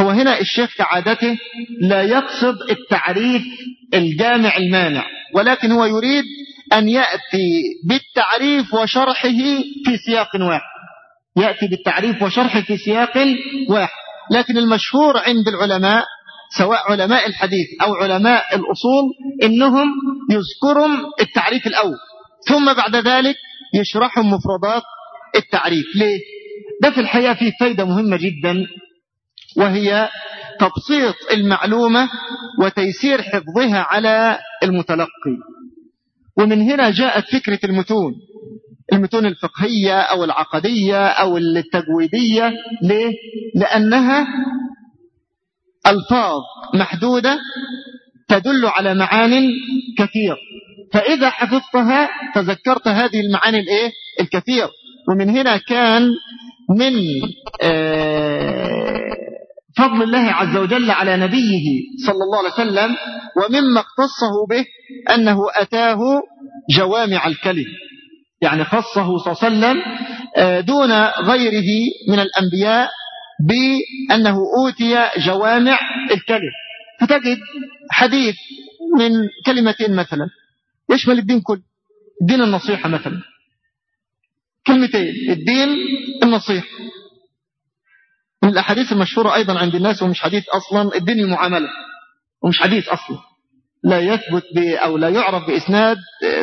هو هنا الشيخ كعادته لا يقصد التعريف الجامع المانع ولكن هو يريد أن يأتي بالتعريف وشرحه في سياق واحد. يأتي بالتعريف وشرحه في سياق واحد. لكن المشهور عند العلماء سواء علماء الحديث أو علماء الأصول إنهم يذكروا التعريف الأول. ثم بعد ذلك يشرحوا مفردات التعريف. ليه؟ ده في الحقيقة فيه فايدة مهمة جدا وهي تبسيط المعلومة وتيسير حفظها على المتلقي. ومن هنا جاءت فكرة المتون. المتون الفقهية أو العقدية أو التجويدية. ليه؟ لأنها ألفاظ محدودة تدل على معان كثير. فإذا حفظتها تذكرت هذه المعاني الإيه؟ الكثير. ومن هنا كان من آه، فضل الله عز وجل على نبيه صلى الله عليه وسلم ومما اختصه به أنه أتاه جوامع الكلم. يعني خصه صلى الله عليه وسلم آه، دون غيره من الأنبياء بأنه أوتي جوامع الكلم. فتجد حديث من كلمتين مثلا يشمل الدين كله. الدين النصيحة مثلا. كلمتين الدين النصيحة. من الأحاديث المشهورة أيضا عند الناس ومش حديث أصلا الدين المعاملة. ومش حديث أصلا. لا يثبت أو لا يعرف بإسناد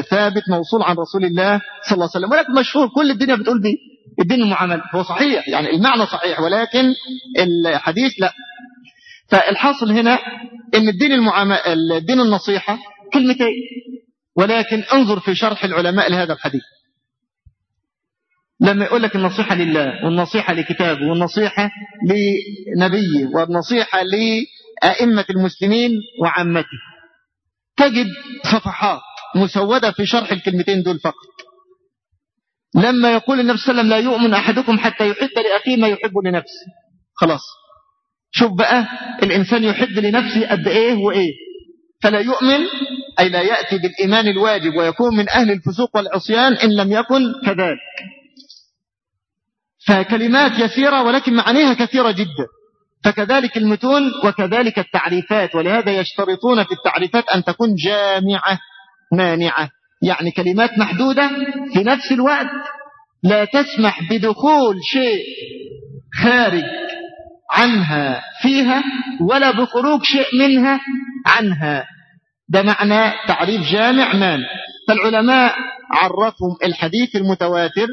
ثابت موصول عن رسول الله صلى الله عليه وسلم. ولكن مشهور كل الدنيا بتقول دي الدين المعاملة هو صحيح يعني المعنى صحيح ولكن الحديث لا. فالحاصل هنا إن الدين المعاملة الدين النصيحة كلمتين ولكن انظر في شرح العلماء لهذا الحديث. لما يقول لك النصيحة لله والنصيحة لكتابه والنصيحة لنبيه والنصيحة لأئمة المسلمين وعامته. تجد صفحات مسودة في شرح الكلمتين دول فقط. لما يقول النبي صلى الله عليه وسلم لا يؤمن أحدكم حتى يحب لأخيه ما يحب لنفسه. خلاص. شوف بقى الإنسان يحب لنفسه قد إيه وإيه. فلا يؤمن أي لا يأتي بالإيمان الواجب ويكون من أهل الفسوق والعصيان إن لم يكن كذلك. فكلمات يسيرة ولكن معانيها كثيرة جدا. فكذلك المتون وكذلك التعريفات ولهذا يشترطون في التعريفات أن تكون جامعة مانعة. يعني كلمات محدودة في نفس الوقت لا تسمح بدخول شيء خارج عنها فيها ولا بخروج شيء منها عنها. ده معنى تعريف جامع مانع فالعلماء عرفهم الحديث المتواتر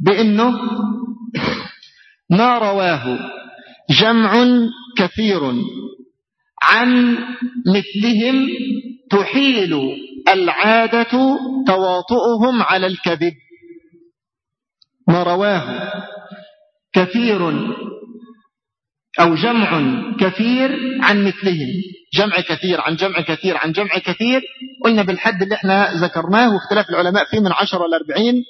بأنه ما رواه جمع كثير عن مثلهم تحيل العادة تواطؤهم على الكذب. ما رواه كثير أو جمع كثير عن مثلهم. جمع كثير عن جمع كثير عن جمع كثير. قلنا بالحد اللي إحنا ذكرناه واختلاف العلماء فيه من عشرة لأربعين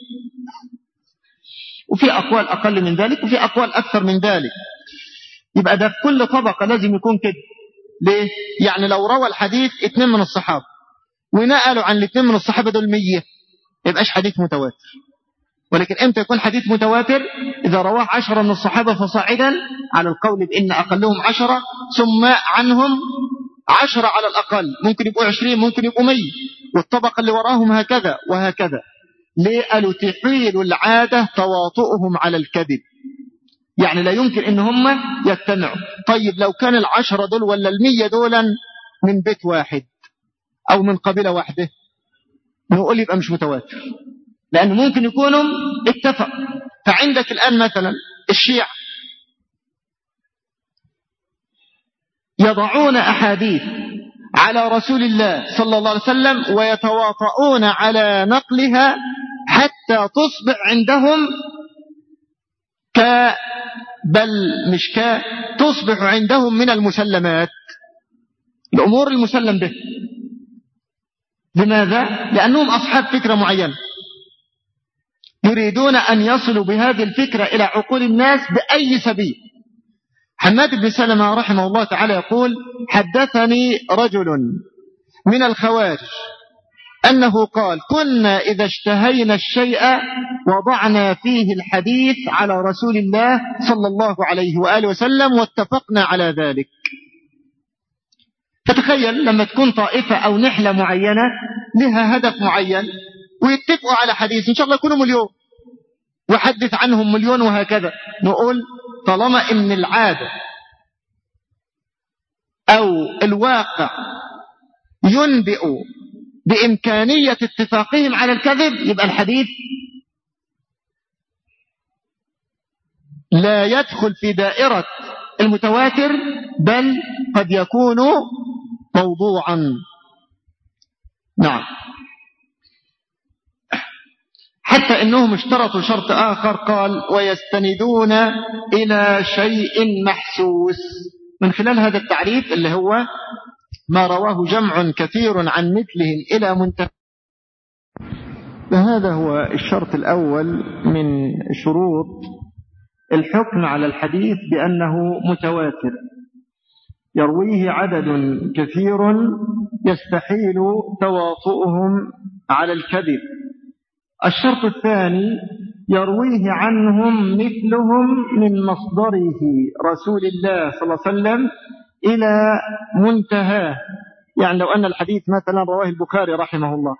وفي أقوال أقل من ذلك وفي أقوال أكثر من ذلك. يبقى ده في كل طبقة لازم يكون كده. ليه؟ يعني لو روى الحديث اثنين من الصحابة. ونقلوا عن الاثنين من الصحابة دول مية. يبقاش حديث متواتر. ولكن إمتى يكون حديث متواتر؟ إذا رواه عشرة من الصحابة فصاعدا على القول بإن أقلهم عشرة ثم عنهم عشرة على الأقل. ممكن يبقوا عشرين ممكن يبقوا مية. والطبقة اللي وراهم هكذا وهكذا. ليه قالوا تحيل العادة تواطؤهم على الكذب؟ يعني لا يمكن إن هم يجتمعوا. طيب لو كان العشرة دول ولا المية دولا من بيت واحد أو من قبيلة واحدة. نقول يبقى مش متواتر. لأنه ممكن يكونوا اتفق فعندك الآن مثلا الشيعة يضعون أحاديث على رسول الله صلى الله عليه وسلم ويتواطؤون على نقلها حتى تصبح عندهم ك بل مش ك تصبح عندهم من المسلمات. الأمور المسلم به. لماذا؟ لأنهم أصحاب فكرة معينة. يريدون أن يصلوا بهذه الفكرة إلى عقول الناس بأي سبيل. حماد بن سلمة رحمه الله تعالى يقول حدثني رجل من الخوارج أنه قال كنا إذا اشتهينا الشيء وضعنا فيه الحديث على رسول الله صلى الله عليه وآله وسلم واتفقنا على ذلك. فتخيل لما تكون طائفة أو نحلة معينة لها هدف معين ويتفقوا على حديث إن شاء الله يكونوا مليون. وحدث عنهم مليون وهكذا. نقول طالما إن العادة أو الواقع ينبئ بإمكانية اتفاقهم على الكذب يبقى الحديث لا يدخل في دائرة المتواتر بل قد يكون موضوعا. نعم. حتى إنهم اشترطوا شرط آخر قال ويستندون إلى شيء محسوس. من خلال هذا التعريف اللي هو ما رواه جمع كثير عن مثلهم إلى منتهى. فهذا هو الشرط الأول من شروط الحكم على الحديث بأنه متواتر. يرويه عدد كثير يستحيل تواطؤهم على الكذب. الشرط الثاني يرويه عنهم مثلهم من مصدره رسول الله صلى الله عليه وسلم إلى منتهاه. يعني لو أن الحديث مثلا رواه البخاري رحمه الله.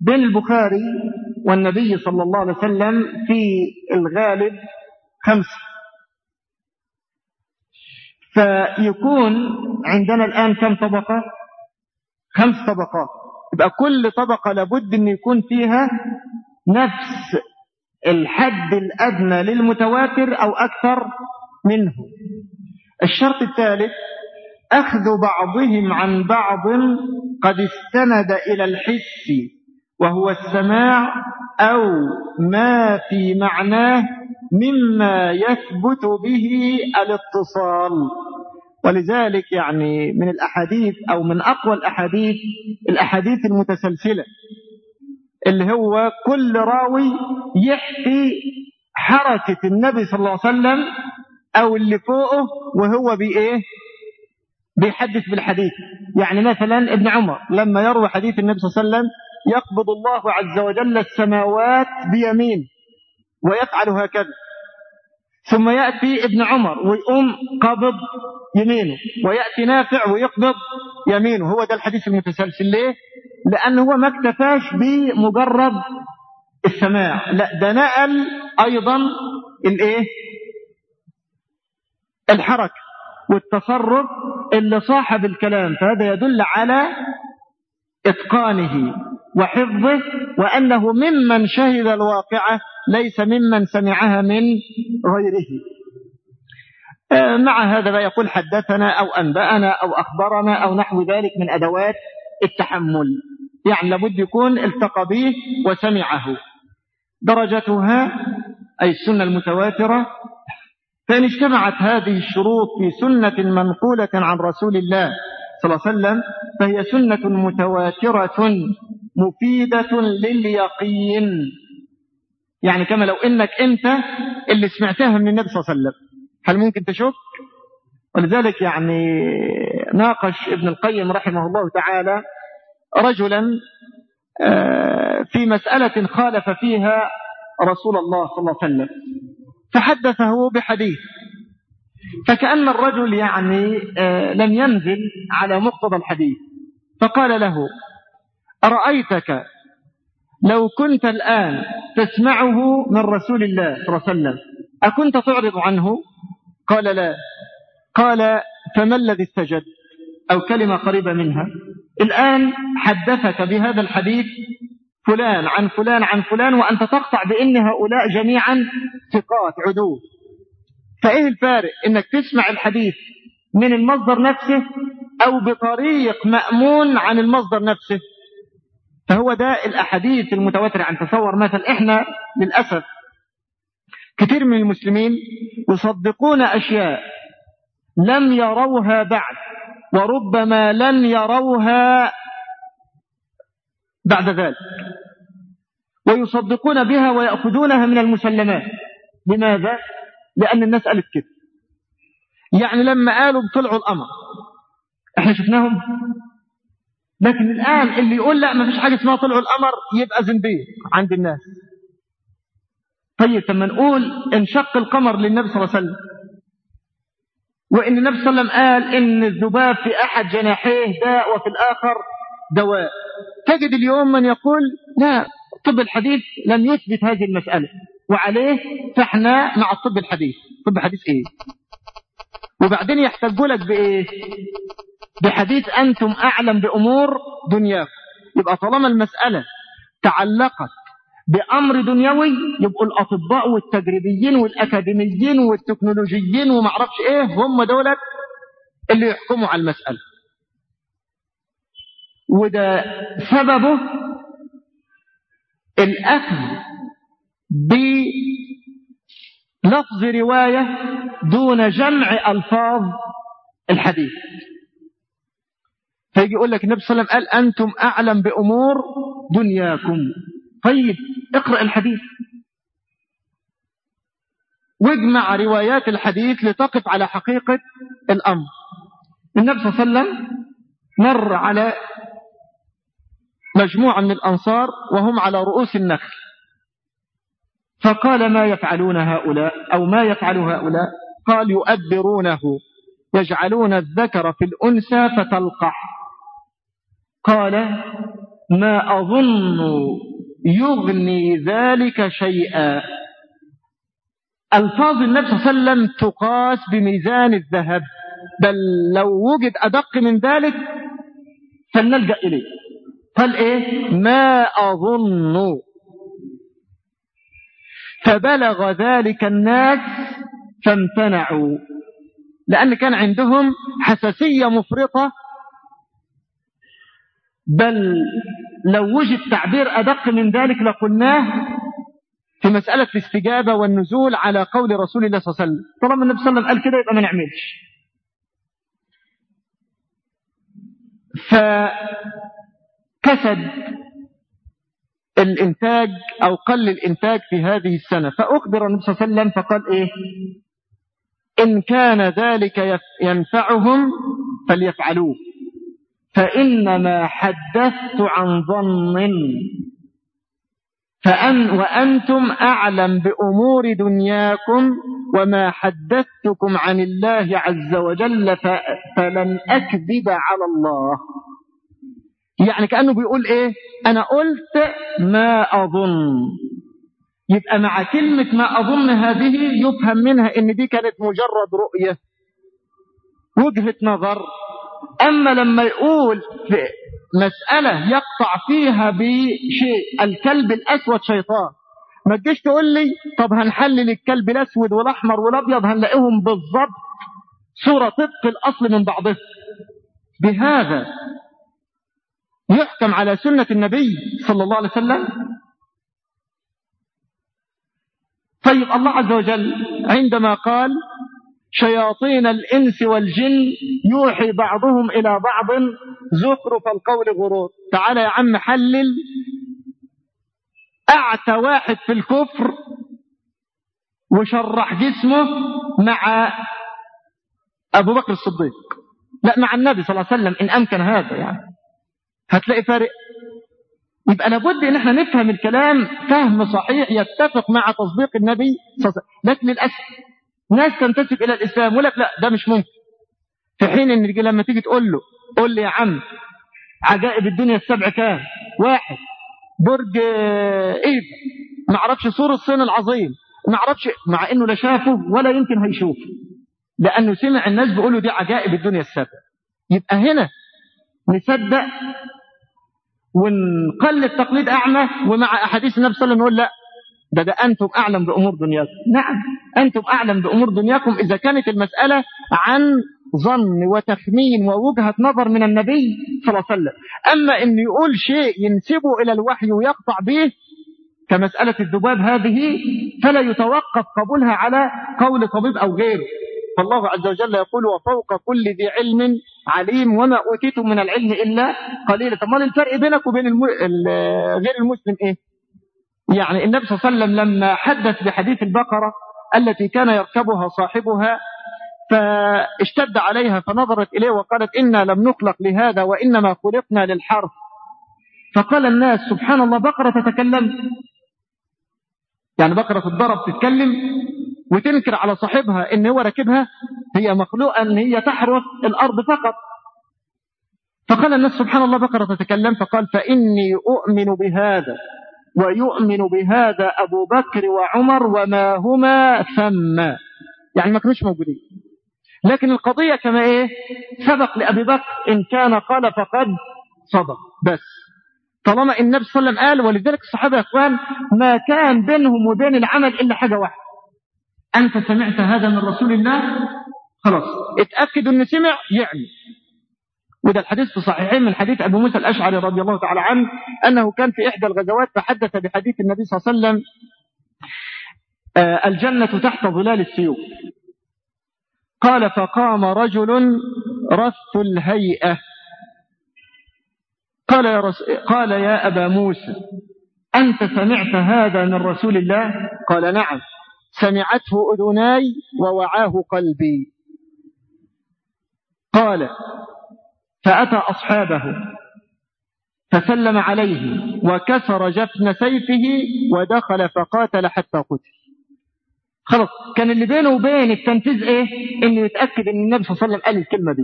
بين البخاري والنبي صلى الله عليه وسلم في الغالب خمسة فيكون عندنا الآن كم طبقة؟ خمس طبقات. يبقى كل طبقة لابد أن يكون فيها نفس الحد الأدنى للمتواتر أو أكثر منه. الشرط الثالث أخذ بعضهم عن بعض قد استند إلى الحس وهو السماع أو ما في معناه مما يثبت به الاتصال. ولذلك يعني من الأحاديث أو من أقوى الأحاديث الأحاديث المتسلسلة اللي هو كل راوي يحكي حركة النبي صلى الله عليه وسلم أو اللي فوقه وهو بإيه؟ بيحدث بالحديث. يعني مثلا ابن عمر لما يروي حديث النبي صلى الله عليه وسلم يقبض الله عز وجل السماوات بيمين ويفعل هكذا. ثم يأتي ابن عمر ويقوم قبض يمينه ويأتي نافع ويقبض يمينه. هو ده الحديث المتسلسل ليه؟ لأنه هو ما اكتفاش بمجرد السماع. لا ده نقل أيضا الإيه؟ الحركة والتصرف اللي صاحب الكلام. فهذا يدل على إتقانه وحفظه وأنه ممن شهد الواقعة ليس ممن سمعها من غيره. آه، مع هذا يقول حدثنا أو أنبأنا أو أخبرنا أو نحو ذلك من أدوات التحمل. يعني لابد يكون التقى به وسمعه. درجتها أي السنة المتواترة فإن اجتمعت هذه الشروط في سنة منقولة عن رسول الله صلى الله عليه وسلم فهي سنة متواترة مفيدة لليقين. يعني كما لو إنك أنت اللي سمعتها من النبي صلى الله عليه وسلم. هل ممكن تشك؟ ولذلك يعني ناقش ابن القيم رحمه الله تعالى رجلا آه، في مسألة خالف فيها رسول الله صلى الله عليه وسلم. فحدثه بحديث. فكأن الرجل يعني آه، لم ينزل على مقتضى الحديث. فقال له أرأيتك لو كنت الآن تسمعه من رسول الله صلى الله عليه وسلم أكنت تعرض عنه؟ قال لا. قال فما الذي استجد أو كلمة قريبة منها. الآن حدثك بهذا الحديث فلان عن فلان عن فلان وأنت تقطع بأن هؤلاء جميعا ثقات عدو. فإيه الفارق إنك تسمع الحديث من المصدر نفسه أو بطريق مأمون عن المصدر نفسه؟ فهو ده الأحاديث المتواترة. عن تصور مثل إحنا للأسف كثير من المسلمين يصدقون أشياء لم يروها بعد وربما لن يروها بعد ذلك ويصدقون بها ويأخذونها من المسلمات. لماذا؟ لأن الناس قالت كده. يعني لما قالوا طلعوا القمر إحنا شفناهم؟ لكن الآن اللي يقول لا ما فيش حاجة اسمها طلعوا القمر يبقى زنديق عند الناس. طيب لما نقول انشق القمر للنبي صلى الله عليه وسلم. وإن النبي صلى الله عليه وسلم قال إن الذباب في أحد جناحيه داء وفي الآخر دواء. تجد اليوم من يقول لا الطب الحديث لم يثبت هذه المسألة. وعليه فإحنا مع الطب الحديث. طب الحديث إيه؟ وبعدين يحتاجوا لك بايه بحديث أنتم أعلم بأمور دنياكم. يبقى طالما المسألة تعلقت بأمر دنيوي يبقوا الأطباء والتجريبيين والأكاديميين والتكنولوجيين ومعرفش إيه هم دولت اللي يحكموا على المسألة. وده سببه الأخذ بلفظ رواية دون جمع ألفاظ الحديث. فيجي يقول لك النبي صلى الله عليه وسلم قال أنتم أعلم بأمور دنياكم. طيب اقرأ الحديث. واجمع روايات الحديث لتقف على حقيقة الأمر. النبي صلى الله عليه وسلم مر على مجموعة من الأنصار وهم على رؤوس النخل. فقال ما يفعلون هؤلاء؟ أو ما يفعل هؤلاء؟ قال يؤبرونه يجعلون الذكر في الأنثى فتلقح. قال ما أظن يغني ذلك شيئا. ألفاظ النبي صلى الله عليه وسلم تقاس بميزان الذهب بل لو وجد أدق من ذلك فلنلجأ إليه. قال إيه؟ ما أظن. فبلغ ذلك الناس فامتنعوا لأن كان عندهم حساسية مفرطة بل لو وجد تعبير أدق من ذلك لقلناه في مسألة الاستجابة والنزول على قول رسول الله صلى الله عليه وسلم. طالما النبي صلى الله عليه وسلم قال كده يبقى ما نعملش. فكسد الإنتاج أو قل الإنتاج في هذه السنة. فأخبر النبي صلى الله عليه وسلم فقال إيه؟ إن كان ذلك ينفعهم فليفعلوه. فإنما حدثت عن ظن. فأن وأنتم أعلم بأمور دنياكم وما حدثتكم عن الله عز وجل فلن أكذب على الله. يعني كأنه بيقول إيه؟ أنا قلت ما أظن. يبقى مع كلمة ما أظن هذه يفهم منها إن دي كانت مجرد رؤية. وجهة نظر. أما لما يقول في مسألة يقطع فيها بشيء الكلب الأسود شيطان. ما تجيش تقول لي طب هنحلل الكلب الأسود والأحمر والأبيض هنلاقيهم بالضبط صورة طبق الأصل من بعضها بهذا يحكم على سنة النبي صلى الله عليه وسلم. طيب الله عز وجل عندما قال شياطين الإنس والجن يوحي بعضهم إلى بعض زخرف القول غرور. تعالى يا عم حلل. أعتى واحد في الكفر وشرح جسمه مع أبو بكر الصديق. لا مع النبي صلى الله عليه وسلم إن أمكن هذا يعني. هتلاقي فارق. يبقى لابد إن إحنا نفهم الكلام فهم صحيح يتفق مع تصديق النبي صلى الله عليه وسلم. لكن للأسف ناس تنتسب إلى الإسلام يقول لك لا ده مش ممكن. في حين إن لما تيجي تقول له قول لي يا عم عجائب الدنيا السبع كام؟ واحد. برج إيه ما أعرفش سور الصين العظيم. ما أعرفش مع إنه لا شافه ولا يمكن هيشوفه. لأنه سمع الناس بيقولوا دي عجائب الدنيا السبع. يبقى هنا نصدق ونقلد تقليد أعمى ومع أحاديث النبي صلى الله عليه وسلم نقول لا. ده ده أنتم أعلم بأمور دنياكم. نعم. أنتم أعلم بأمور دنياكم إذا كانت المسألة عن ظن وتخمين ووجهة نظر من النبي صلى الله عليه وسلم. أما أن يقول شيء ينسبه إلى الوحي ويقطع به كمسألة الذباب هذه فلا يتوقف قبولها على قول طبيب أو غيره. فالله عز وجل يقول وفوق كل ذي علم عليم وما أوتيتم من العلم إلا قليلا. طب ما الفرق بينك وبين الم... غير المسلم إيه؟ يعني النبي صلى الله عليه وسلم لما حدث بحديث البقرة التي كان يركبها صاحبها فاشتد عليها فنظرت إليه وقالت إنا لم نخلق لهذا وإنما خلقنا للحرث. فقال الناس سبحان الله بقرة تتكلم. يعني بقرة الضرب تتكلم وتنكر على صاحبها إن هو راكبها هي مخلوقة ان هي تحرث الأرض فقط. فقال الناس سبحان الله بقرة تتكلم فقال فإني أؤمن بهذا. ويؤمن بهذا أبو بكر وعمر وما هما ثم. يعني ما كانوش موجودين. لكن القضية كما إيه؟ سبق لأبي بكر إن كان قال فقد صدق. بس. طالما النبي صلى الله عليه وسلم قال ولذلك الصحابة يا إخوان ما كان بينهم وبين العمل إلا حاجة واحدة. أنت سمعت هذا من رسول الله؟ خلاص. اتأكد أنه سمع يعني. وده الحديث في صحيحين من حديث أبو موسى الأشعري رضي الله تعالى عنه أنه كان في إحدى الغزوات فحدث بحديث النبي صلى الله عليه وسلم آه الجنة تحت ظلال السيوف. قال فقام رجل رث الهيئة. قال يا, رس... قال يا أبا موسى أنت سمعت هذا من رسول الله؟ قال نعم. سمعته أذناي ووعاه قلبي. قال فأتى أصحابه فسلم عليه وكسر جفن سيفه ودخل فقاتل حتى قتل. خلاص كان اللي بينه وبين التنفيذ إيه؟ إنه يتأكد إن النبي صلى الله عليه وسلم قال الكلمة دي.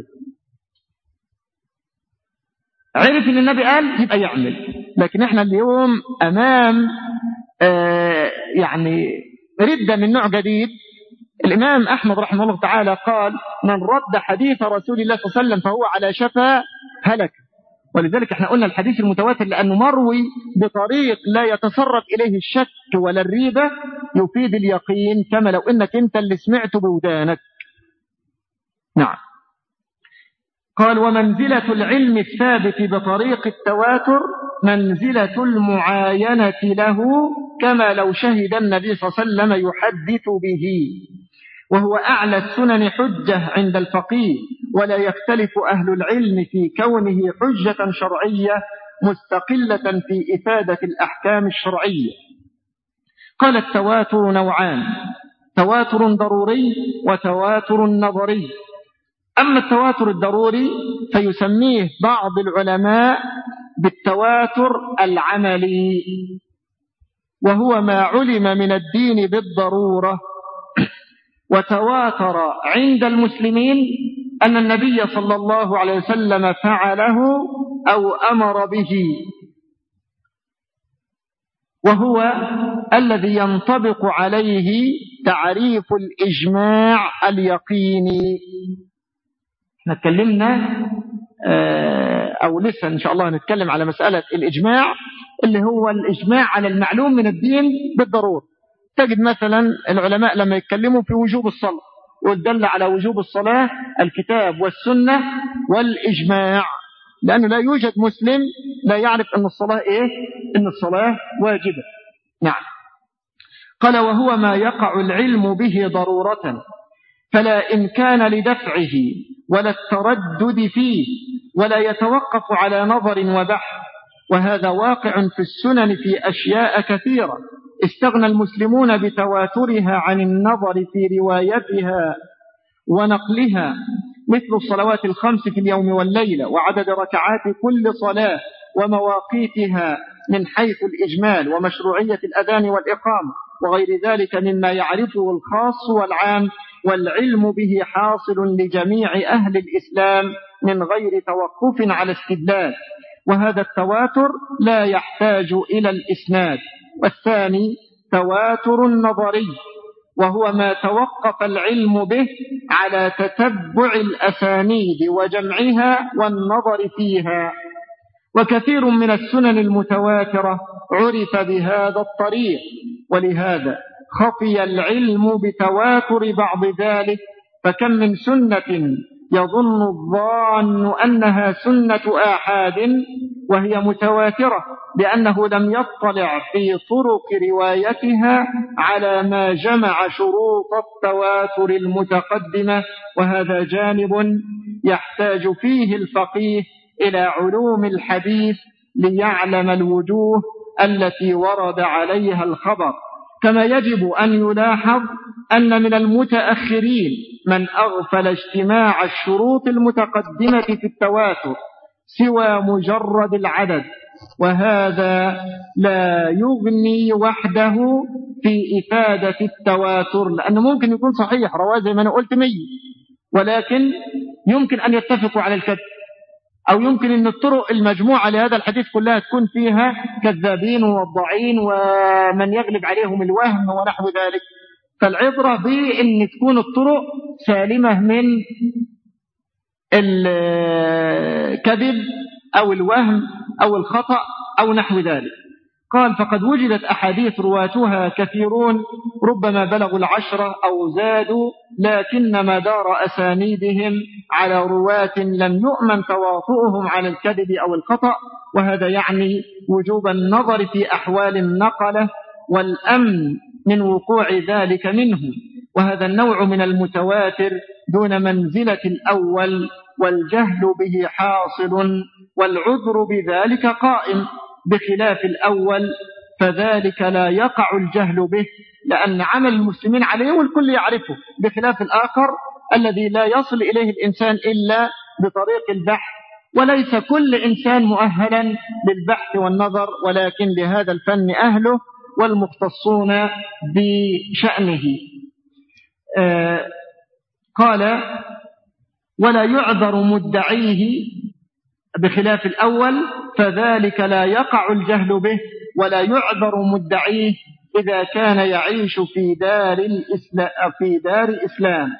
عرف إن النبي قال يبقى يعمل. لكن إحنا اليوم أمام آه يعني ردة من نوع جديد الإمام أحمد رحمه الله تعالى قال من رد حديث رسول الله صلى الله عليه وسلم فهو على شفا هلك. ولذلك إحنا قلنا الحديث المتواتر لأنه مروي بطريق لا يتسرب إليه الشك ولا الريبة يفيد اليقين كما لو إنك أنت اللي سمعته بودانك. نعم. قال ومنزلة العلم الثابت بطريق التواتر منزلة المعاينة له كما لو شهد النبي صلى الله عليه وسلم يحدث به. وهو أعلى السنن حجة عند الفقيه ولا يختلف أهل العلم في كونه حجة شرعية مستقلة في إفادة الأحكام الشرعية. قال التواتر نوعان تواتر ضروري وتواتر نظري. أما التواتر الضروري فيسميه بعض العلماء بالتواتر العملي وهو ما علم من الدين بالضرورة. وتواتر عند المسلمين أن النبي صلى الله عليه وسلم فعله أو أمر به. وهو الذي ينطبق عليه تعريف الإجماع اليقيني. إحنا اتكلمنا آه، أو لسه إن شاء الله نتكلم على مسألة الإجماع اللي هو الإجماع على المعلوم من الدين بالضرورة. تجد مثلا العلماء لما يتكلموا في وجوب الصلاة والدل على وجوب الصلاة الكتاب والسنة والإجماع. لأنه لا يوجد مسلم لا يعرف أن الصلاة إيه؟ أن الصلاة واجبة. نعم. قال وهو ما يقع العلم به ضرورة فلا إمكان لدفعه ولا التردد فيه ولا يتوقف على نظر وبحث وهذا واقع في السنن في أشياء كثيرة. استغنى المسلمون بتواترها عن النظر في روايتها ونقلها مثل الصلوات الخمس في اليوم والليلة وعدد ركعات كل صلاة ومواقيتها من حيث الإجمال ومشروعية الأذان والإقامة وغير ذلك مما يعرفه الخاص والعام والعلم به حاصل لجميع أهل الإسلام من غير توقف على استدلال وهذا التواتر لا يحتاج إلى الإسناد والثاني تواتر نظري وهو ما توقف العلم به على تتبع الأسانيد وجمعها والنظر فيها. وكثير من السنن المتواترة عرف بهذا الطريق ولهذا خفي العلم بتواتر بعض ذلك فكم من سنة يظن الظان أنها سنة آحاد وهي متواترة. لأنه لم يطلع في طرق روايتها على ما جمع شروط التواتر المتقدمة وهذا جانب يحتاج فيه الفقيه إلى علوم الحديث ليعلم الوجوه التي ورد عليها الخبر. كما يجب أن يلاحظ أن من المتأخرين من أغفل اجتماع الشروط المتقدمة في التواتر سوى مجرد العدد. وهذا لا يغني وحده في إفادة التواتر لأنه ممكن يكون صحيح رواه زي ما أنا قلت مي ولكن يمكن أن يتفقوا على الكذب أو يمكن أن الطرق المجموعة لهذا الحديث كلها تكون فيها كذابين ووضعين ومن يغلب عليهم الوهم ونحو ذلك. فالعبرة بأن تكون الطرق سالمة من الكذب أو الوهم أو الخطأ أو نحو ذلك. قال فقد وجدت أحاديث رواتها كثيرون ربما بلغوا العشرة أو زادوا لكن مدار أسانيدهم على رواة لم يؤمن تواطؤهم على الكذب أو الخطأ وهذا يعني وجوب النظر في أحوال النقلة والأمن من وقوع ذلك منهم. وهذا النوع من المتواتر دون منزلة الأول والجهل به حاصل والعذر بذلك قائم بخلاف الأول فذلك لا يقع الجهل به لأن عمل المسلمين عليه والكل يعرفه بخلاف الآخر الذي لا يصل إليه الإنسان إلا بطريق البحث. وليس كل إنسان مؤهلا للبحث والنظر ولكن لهذا الفن أهله والمختصون بشأنه. آه قال ولا يعذر مدعيه بخلاف الأول فذلك لا يقع الجهل به ولا يعذر مدعيه إذا كان يعيش في دار الإسلام, في دار إسلام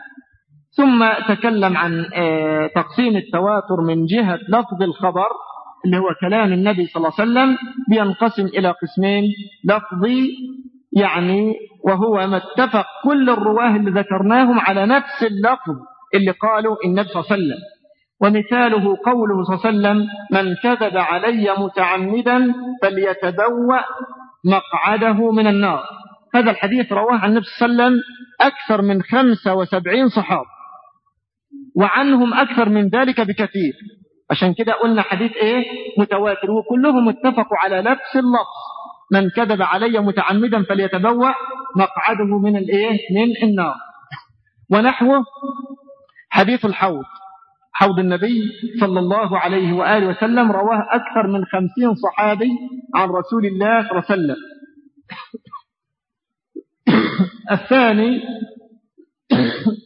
ثم تكلم عن آه، تقسيم التواتر من جهة لفظ الخبر اللي هو كلام النبي صلى الله عليه وسلم بينقسم إلى قسمين لفظي يعني وهو ما اتفق كل الرواة اللي ذكرناهم على نفس اللفظ. اللي قالوا النبي صلى الله عليه وسلم. ومثاله قوله صلى الله عليه وسلم من كذب علي متعمدا فليتبوأ مقعده من النار. هذا الحديث رواه عن النبي صلى الله عليه وسلم أكثر من 75 صحاب وعنهم أكثر من ذلك بكثير. عشان كده قلنا حديث إيه؟ متواتر. وكلهم اتفقوا على نفس اللفظ. من كذب علي متعمدا فليتبوأ مقعده من الإيه؟ من النار. ونحوه حديث الحوض. حوض النبي صلى الله عليه وآله وسلم رواه أكثر من خمسين صحابي عن رسول الله صلى الله عليه وسلم. الثاني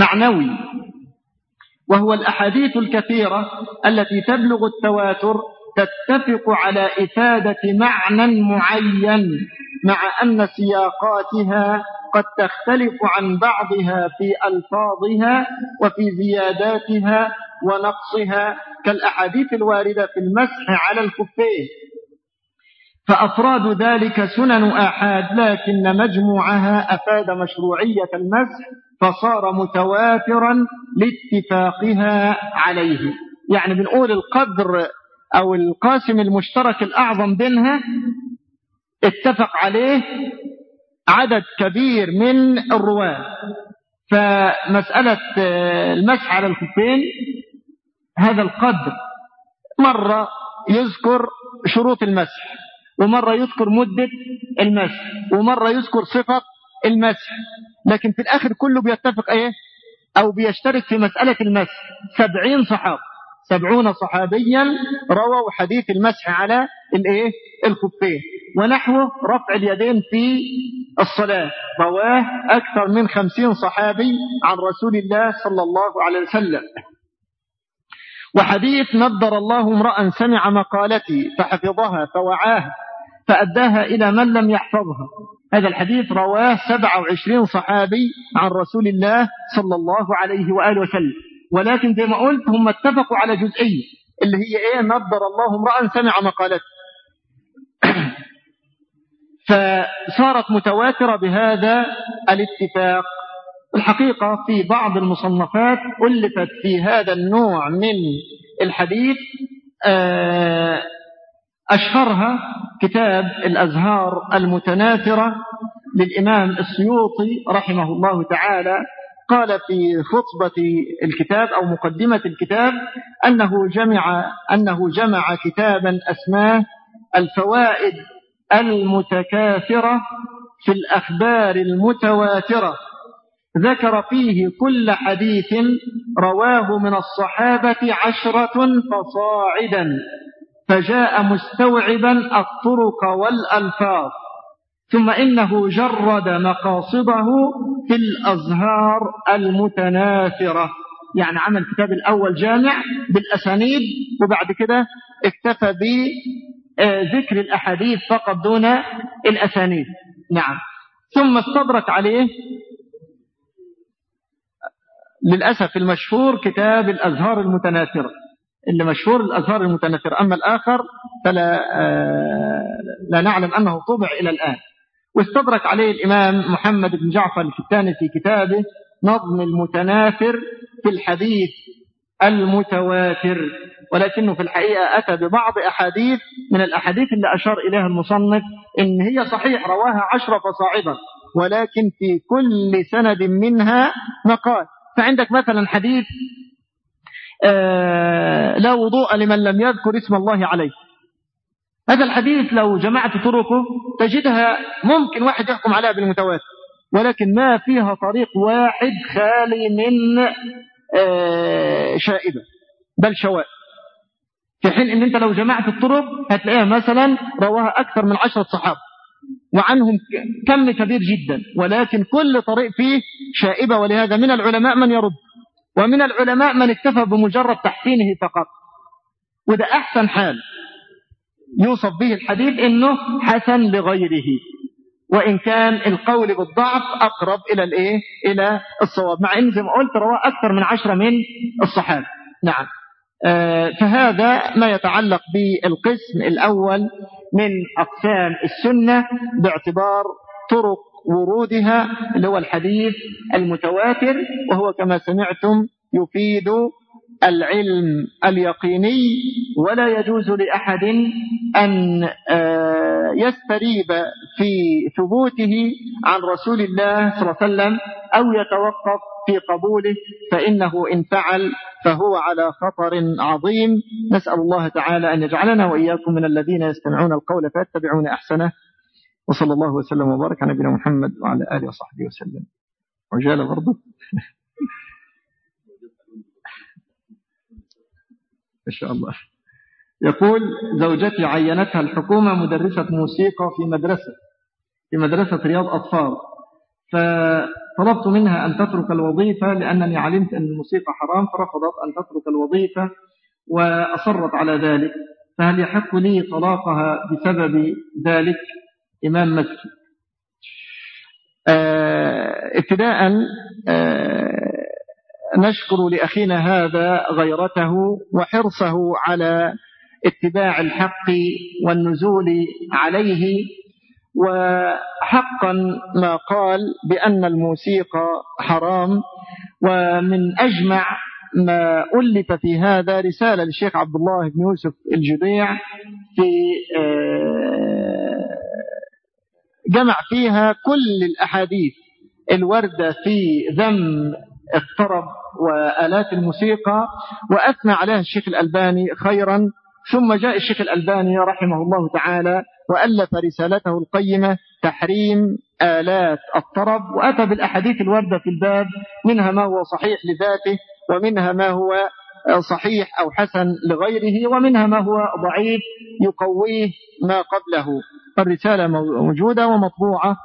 معنوي وهو الأحاديث الكثيرة التي تبلغ التواتر تتفق على إفادة معنى معين مع أن سياقاتها قد تختلف عن بعضها في ألفاظها وفي زياداتها ونقصها كالأحاديث الواردة في المسح على الخفين فأفراد ذلك سنن آحاد لكن مجموعها أفاد مشروعية المسح فصار متواترا لاتفاقها عليه. يعني بنقول القدر أو القاسم المشترك الأعظم بينها اتفق عليه عدد كبير من الرواة. فمسألة المسح على الخفين هذا القدر مرة يذكر شروط المسح ومرة يذكر مدة المسح ومرة يذكر صفة المسح. لكن في الآخر كله بيتفق إيه؟ أو بيشترك في مسألة المسح. سبعين صحاب سبعون صحابيا رووا حديث المسح على الإيه؟ الخفين. ونحوه رفع اليدين في الصلاة. رواه أكثر من خمسين صحابي عن رسول الله صلى الله عليه وسلم. وحديث نضر الله امرأ سمع مقالتي فحفظها فوعاها فأداها إلى من لم يحفظها. هذا الحديث رواه 27 صحابي عن رسول الله صلى الله عليه وآله وسلم. ولكن زي ما قلت هم اتفقوا على جزئية اللي هي إيه؟ نضر الله امرأ سمع مقالته. فصارت متواترة بهذا الاتفاق. الحقيقة في بعض المصنفات ألفت في هذا النوع من الحديث آه، أشهرها كتاب الأزهار المتناثرة للإمام السيوطي رحمه الله تعالى. قال في خطبة الكتاب أو مقدمة الكتاب أنه جمع, أنه جمع كتابا أسماه الفوائد المتكاثرة في الأخبار المتواترة. ذكر فيه كل حديث رواه من الصحابة عشرة فصاعدا فجاء مستوعبا الطرق والألفاظ. ثم إنه جرد مقاصده في الأزهار المتناثرة يعني عمل كتاب الأول جامع بالأسانيد وبعد كده اكتفى آه، ذكر الأحاديث فقط دون الأسانيد. نعم. ثم استدرك عليه للأسف المشهور كتاب الأزهار المتناثرة اللي مشهور الأزهار المتناثرة أما الآخر فلا آه، لا نعلم أنه طبع إلى الآن. واستدرك عليه الإمام محمد بن جعفر الكتاني في كتابه نظم المتناثر في الحديث المتواتر ولكنه في الحقيقة أتى ببعض أحاديث من الأحاديث اللي أشار إليها المصنف إن هي صحيح رواها عشرة فصاعدا ولكن في كل سند منها مقال. فعندك مثلا حديث آه لا وضوء لمن لم يذكر اسم الله عليه. هذا الحديث لو جمعت طرقه تجدها ممكن واحد يحكم عليها بالمتواتر ولكن ما فيها طريق واحد خالي من آه شائبة بل شوائب في حين إن أنت لو جمعت الطرق هتلاقيها مثلا رواها أكثر من عشرة صحابة وعنهم كم كبير جدا ولكن كل طريق فيه شائبة ولهذا من العلماء من يرد ومن العلماء من اكتفى بمجرد تحسينه فقط. وده أحسن حال. يوصف به الحديث إنه حسن لغيره وإن كان القول بالضعف أقرب إلى الإيه؟ إلى الصواب مع إن زي ما قلت رواه أكثر من عشرة من الصحابة نعم آه، فهذا ما يتعلق بالقسم الأول من أقسام السنة باعتبار طرق ورودها اللي هو الحديث المتواتر وهو كما سمعتم يفيد العلم اليقيني ولا يجوز لأحد أن آه، يستريب في ثبوته عن رسول الله صلى الله عليه وسلم أو يتوقف في قبوله فإنه إن فعل فهو على خطر عظيم. نسأل الله تعالى أن يجعلنا وإياكم من الذين يستمعون القول فيتبعون أحسنه. وصلى الله وسلم وبارك على نبينا محمد وعلى آله وصحبه وسلم. عجالة برضه. إن شاء الله. يقول زوجتي عينتها الحكومة مدرسة موسيقى في مدرسة في مدرسة رياض أطفال. فطلبت منها أن تترك الوظيفة لأنني علمت أن الموسيقى حرام فرفضت أن تترك الوظيفة وأصرت على ذلك. فهل يحق لي طلاقها بسبب ذلك؟ إمام مسجد. آه، ابتداء آه، نشكر لأخينا هذا غيرته وحرصه على اتباع الحق والنزول عليه وحقا ما قال بأن الموسيقى حرام. ومن أجمع ما ألف في هذا رسالة للشيخ عبد الله بن يوسف الجديع في آه، جمع فيها كل الأحاديث الوردة في ذم الطرب وآلات الموسيقى وأثنى عليها الشيخ الألباني خيرا. ثم جاء الشيخ الألباني رحمه الله تعالى وألف رسالته القيمة تحريم آلات الطرب وأتى بالأحاديث الواردة في الباب منها ما هو صحيح لذاته ومنها ما هو صحيح أو حسن لغيره ومنها ما هو ضعيف يقويه ما قبله. الرسالة موجودة ومطبوعة.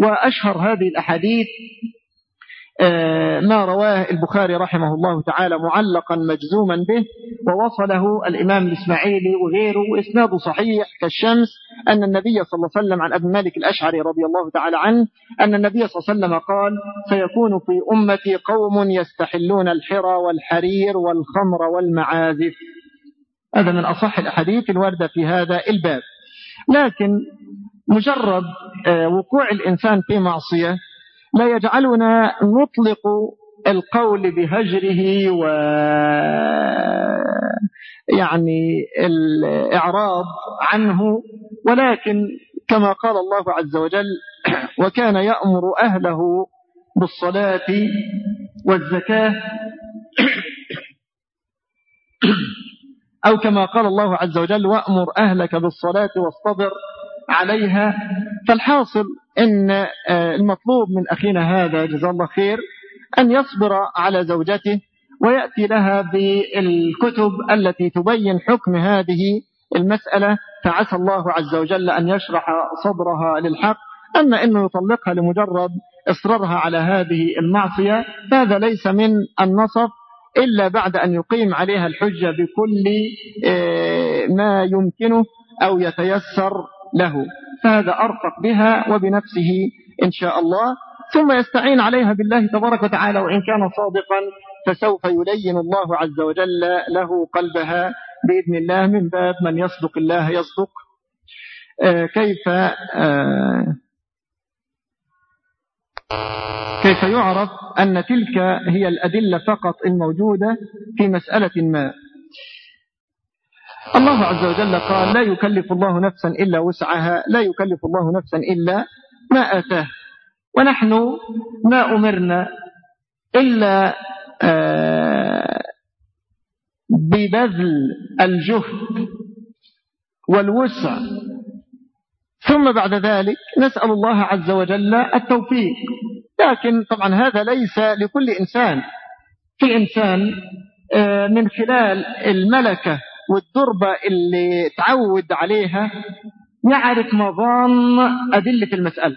وأشهر هذه الأحاديث ما رواه البخاري رحمه الله تعالى معلقا مجزوما به ووصله الإمام الإسماعيلي وغيره وإسناده صحيح كالشمس أن النبي صلى الله عليه وسلم عن أبي مالك الأشعري رضي الله تعالى عنه أن النبي صلى الله عليه وسلم قال سيكون في أمتي قوم يستحلون الحرى والحرير والخمر والمعازف. هذا من أصح الأحاديث الواردة في هذا الباب. لكن مجرد آه، وقوع الإنسان في معصية لا يجعلنا نطلق القول بهجره و يعني الإعراض عنه ولكن كما قال الله عز وجل وكان يأمر أهله بالصلاة والزكاة أو كما قال الله عز وجل وأمر أهلك بالصلاة واصطبر عليها. فالحاصل إن آه، المطلوب من أخينا هذا جزاه الله خير أن يصبر على زوجته ويأتي لها بالكتب التي تبين حكم هذه المسألة. فعسى الله عز وجل أن يشرح صدرها للحق. أما أنه يطلقها لمجرد إصرارها على هذه المعصية هذا ليس من النصف إلا بعد أن يقيم عليها الحجة بكل آه، ما يمكنه أو يتيسر له. فهذا أرفق بها وبنفسه إن شاء الله. ثم يستعين عليها بالله تبارك وتعالى وإن كان صادقا فسوف يلين الله عز وجل له قلبها بإذن الله من باب من يصدق الله يصدق. آه، كيف آه، كيف يعرف أن تلك هي الأدلة فقط الموجودة في مسألة ما؟ الله عز وجل قال لا يكلف الله نفسا إلا وسعها لا يكلف الله نفسا إلا ما آتاه. ونحن ما أمرنا إلا آه، ببذل الجهد والوسع. ثم بعد ذلك نسأل الله عز وجل التوفيق. لكن طبعا هذا ليس لكل إنسان. في إنسان آه، من خلال الملكة والدربة اللي تعود عليها يعرف مظان أدلة المسألة.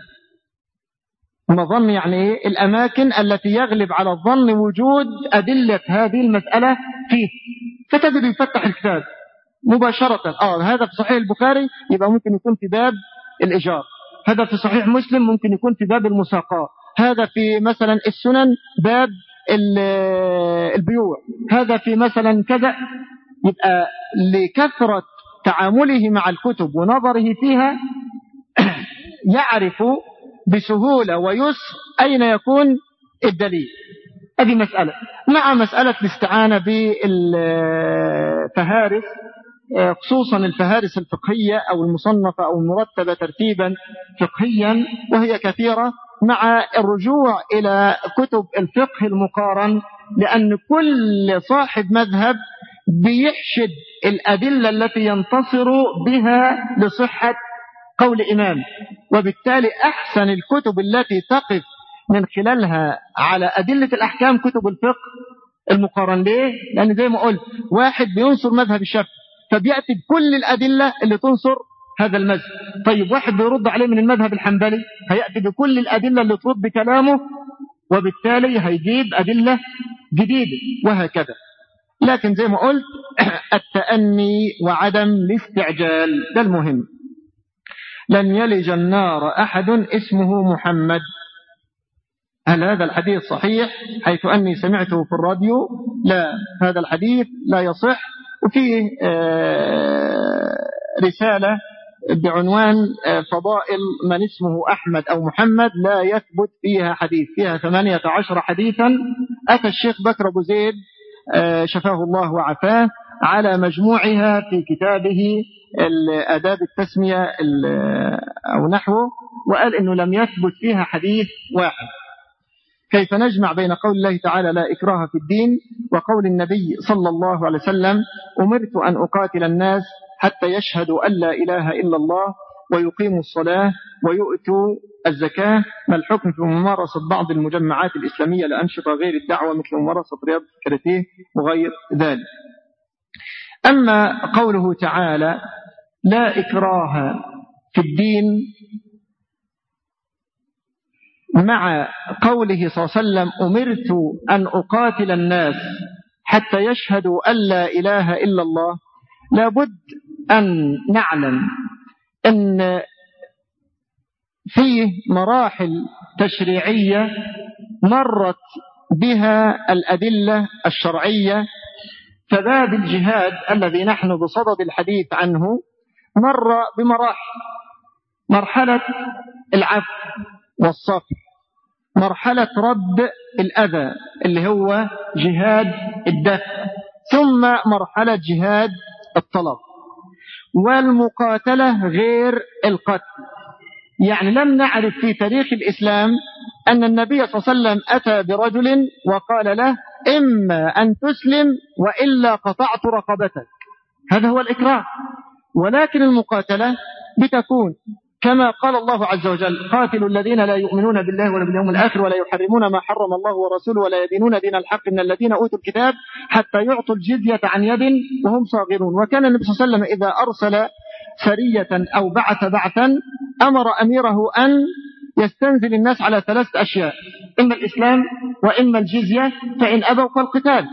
مظن يعني؟ الأماكن التي يغلب على الظن وجود أدلة هذه المسألة فيه. فتجد يفتح الكتاب مباشرة. آه هذا في صحيح البخاري يبقى ممكن يكون في باب الإيجار. هذا في صحيح مسلم ممكن يكون في باب المساقات هذا في مثلا السنن باب البيوع. هذا في مثلا كذا. يبقى لكثرة تعامله مع الكتب ونظره فيها يعرف بسهولة ويسر أين يكون الدليل. هذه مسألة. مع مسألة الاستعانة بالفهارس خصوصا الفهارس الفقهية أو المصنفة أو المرتبة ترتيبا فقهيا وهي كثيرة مع الرجوع إلى كتب الفقه المقارن لأن كل صاحب مذهب بيحشد الأدلة التي ينتصر بها لصحة قول إمام وبالتالي أحسن الكتب التي تقف من خلالها على أدلة الأحكام كتب الفقه المقارن ليه؟ لأن زي ما قلت واحد بينصر مذهب الشافعي فبيأتي بكل الأدلة اللي تنصر هذا المذهب طيب واحد بيرد عليه من المذهب الحنبلي هيأتي بكل الأدلة اللي ترد كلامه وبالتالي هيجيب أدلة جديدة وهكذا لكن زي ما قلت التأني وعدم الاستعجال ده المهم. لن يلج النار أحد اسمه محمد. هل هذا الحديث صحيح؟ حيث أني سمعته في الراديو؟ لا هذا الحديث لا يصح. وفيه آه، رسالة بعنوان آه، فضائل من اسمه أحمد أو محمد لا يثبت فيها حديث. فيها ثمانية عشر حديثا. أتى الشيخ بكر أبو زيد شفاه الله وعفاه على مجموعها في كتابه آداب التسمية أو نحوه وقال أنه لم يثبت فيها حديث واحد. كيف نجمع بين قول الله تعالى لا إكراه في الدين وقول النبي صلى الله عليه وسلم أمرت أن أقاتل الناس حتى يشهدوا أن لا إله إلا الله ويقيموا الصلاة ويؤتوا الزكاة ما الحكم في ممارسة بعض المجمعات الإسلامية لأنشطة غير الدعوة مثل ممارسة رياضة الكاراتيه وغير ذلك. أما قوله تعالى لا إكراه في الدين مع قوله صلى الله عليه وسلم أمرت أن أقاتل الناس حتى يشهدوا أن لا إله إلا الله لابد أن نعلم أن فيه مراحل تشريعية مرت بها الأدلة الشرعية فباب الجهاد الذي نحن بصدد الحديث عنه مر بمراحل. مرحلة العفو والصفر مرحلة رد الأذى اللي هو جهاد الدفع. ثم مرحلة جهاد الطلب. والمقاتلة غير القتل. يعني لم نعرف في تاريخ الإسلام أن النبي صلى الله عليه وسلم أتى برجل وقال له إما أن تسلم وإلا قطعت رقبتك. هذا هو الإكراه. ولكن المقاتلة بتكون كما قال الله عز وجل قاتلوا الذين لا يؤمنون بالله ولا باليوم الآخر ولا يحرمون ما حرم الله ورسوله ولا يدينون دين الحق من الذين أوتوا الكتاب حتى يعطوا الجزية عن يد وهم صاغرون. وكان النبي صلى الله عليه وسلم إذا أرسل سرية أو بعث بعثا أمر أميره أن يستنزل الناس على ثلاث أشياء إما الإسلام وإما الجزية فإن أبوا فالقتال.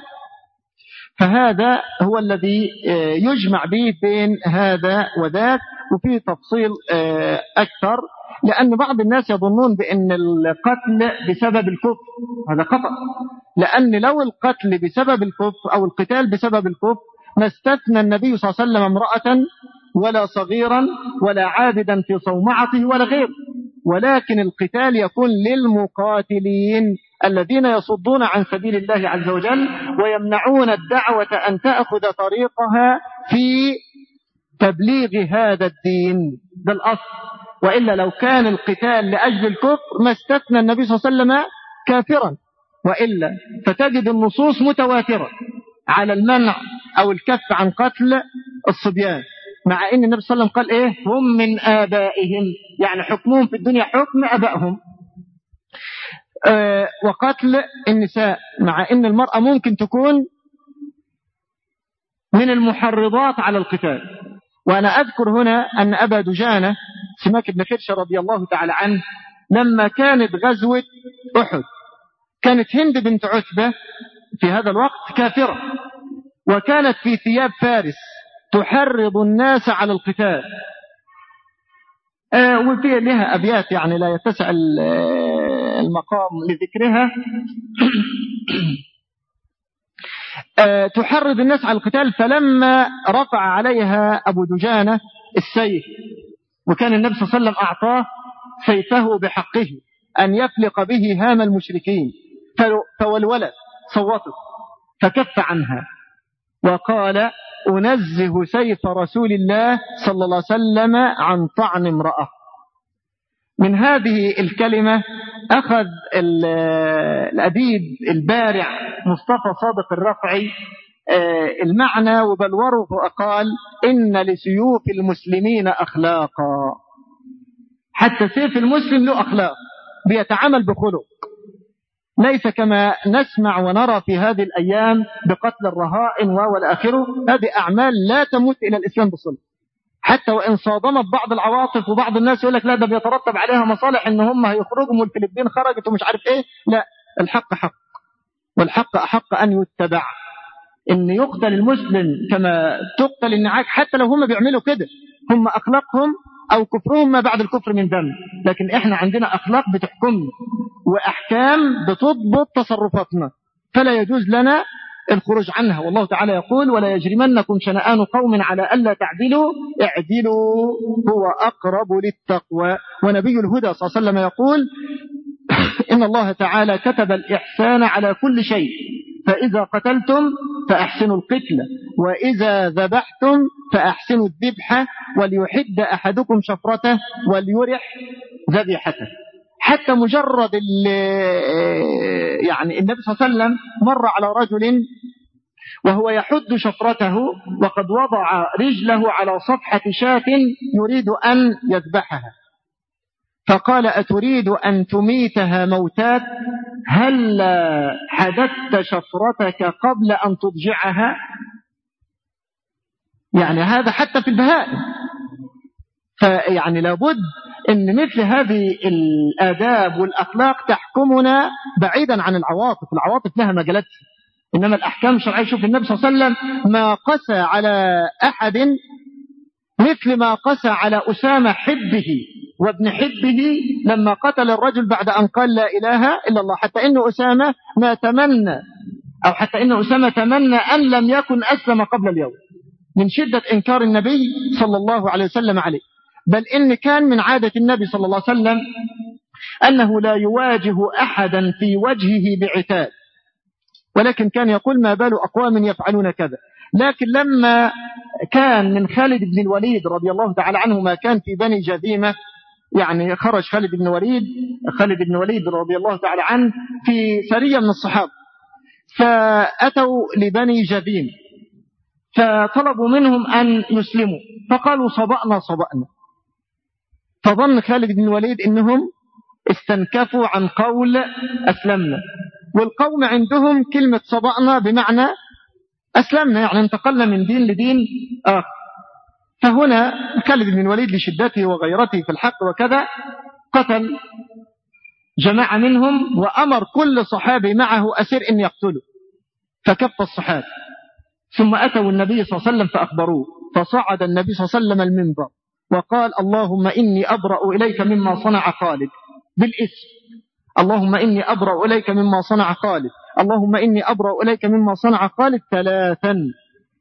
فهذا هو الذي آه، يجمع به بين هذا وذاك وفيه تفصيل آه، أكثر لأن بعض الناس يظنون بأن القتل بسبب الكفر. هذا خطأ. لأن لو القتل بسبب الكفر أو القتال بسبب الكفر ما استثنى النبي صلى الله عليه وسلم امرأة ولا صغيرا ولا عابدا في صومعته ولا غير ولكن القتال يكون للمقاتلين الذين يصدون عن سبيل الله عز وجل ويمنعون الدعوة أن تأخذ طريقها في تبليغ هذا الدين ده الأصل وإلا لو كان القتال لأجل الكفر ما استثنى النبي صلى الله عليه وسلم كافرا. وإلا فتجد النصوص متواترة على المنع أو الكف عن قتل الصبيان. مع إن النبي صلى الله عليه وسلم قال إيه؟ هم من آبائهم. يعني حكمهم في الدنيا حكم أبائهم. أه وقتل النساء. مع إن المرأة ممكن تكون من المحرضات على القتال. وأنا أذكر هنا أن أبا دجانة سماك بن خرشة رضي الله تعالى عنه لما كانت غزوة أحد كانت هند بنت عتبة في هذا الوقت كافرة وكانت في ثياب فارس. تحرض الناس على القتال. آه وفي لها أبيات يعني لا يتسع المقام لذكرها. آه تحرض الناس على القتال فلما رفع عليها أبو دجانة السيف وكان النبي صلى الله عليه وسلم أعطاه سيفه بحقه أن يفلق به هام المشركين. فولولت صوته فكف عنها. وقال أنزه سيف رسول الله صلى الله عليه وسلم عن طعن امرأة. من هذه الكلمة أخذ الأديب البارع مصطفى صادق الرفعي آه، المعنى وبلوره فقال إن لسيوف المسلمين أخلاقا. حتى سيف المسلم له أخلاق بيتعامل بخلق. ليس كما نسمع ونرى في هذه الأيام بقتل الرهائن والآخره هذه أعمال لا تمت إلى الإسلام بصلة. حتى وإن صادمت بعض العواطف وبعض الناس يقول لك لا ده بيترتب عليها مصالح إن هم هيخرجوا والفلبين خرجت ومش عارف إيه. لا الحق حق. والحق أحق أن يتبع. إن يقتل المسلم كما تقتل النعاج حتى لو هم بيعملوا كده هم أخلاقهم أو كفرهم ما بعد الكفر من ذنب. لكن إحنا عندنا أخلاق بتحكمنا وأحكام بتضبط تصرفاتنا. فلا يجوز لنا الخروج عنها. والله تعالى يقول ولا يجرمنكم شنآن قوم على ألا تعدلوا اعدلوا. هو أقرب للتقوى. ونبي الهدى صلى الله عليه وسلم يقول إن الله تعالى كتب الإحسان على كل شيء. فإذا قتلتم فأحسنوا القتل وإذا ذبحتم فأحسنوا الذبح وليحد أحدكم شفرته وليرح ذبيحته. حتى مجرد يعني النبي صلى الله عليه وسلم مر على رجل وهو يحد شفرته وقد وضع رجله على صفحة شاة يريد أن يذبحها. فقال أتريد أن تميتها موتات هل حدثت شفرتك قبل أن تضجعها؟ يعني هذا حتى في البهائم فيعني لابد إن مثل هذه الآداب والأخلاق تحكمنا بعيدا عن العواطف. العواطف لها مجالات إنما الأحكام الشرعية شوف النبي صلى الله عليه وسلم ما قسى على أحد مثل ما قسى على أسامة حبه. وابن حبه لما قتل الرجل بعد أن قال لا إله إلا الله. حتى إن أسامة ما تمنى أو حتى إن أسامة تمنى أن لم يكن أسلم قبل اليوم من شدة إنكار النبي صلى الله عليه وسلم عليه. بل إن كان من عادة النبي صلى الله عليه وسلم أنه لا يواجه أحدا في وجهه بعتاد. ولكن كان يقول ما بال أقوام يفعلون كذا. لكن لما كان من خالد بن الوليد رضي الله تعالى عنه ما كان في بني جذيمة يعني خرج خالد بن وليد خالد بن وليد رضي الله تعالى عنه في سرية من الصحابة. فأتوا لبني جذيم فطلبوا منهم أن يسلموا. فقالوا صبأنا صبأنا. فظن خالد بن الوليد إنهم استنكفوا عن قول أسلمنا. والقوم عندهم كلمة صبأنا بمعنى أسلمنا يعني انتقلنا من دين لدين آخر. فهنا خالد بن الوليد لشدته وغيرته في الحق وكذا قتل جماعة منهم وأمر كل صحابي معه أسير إن يقتله فكف الصحابة. ثم أتوا النبي صلى الله عليه وسلم فأخبروه فصعد النبي صلى الله عليه وسلم المنبر وقال اللهم إني أبرأ إليك مما صنع خالد. بالاسم. اللهم إني أبرأ إليك مما صنع خالد. اللهم إني أبرأ إليك مما صنع خالد ثلاثا.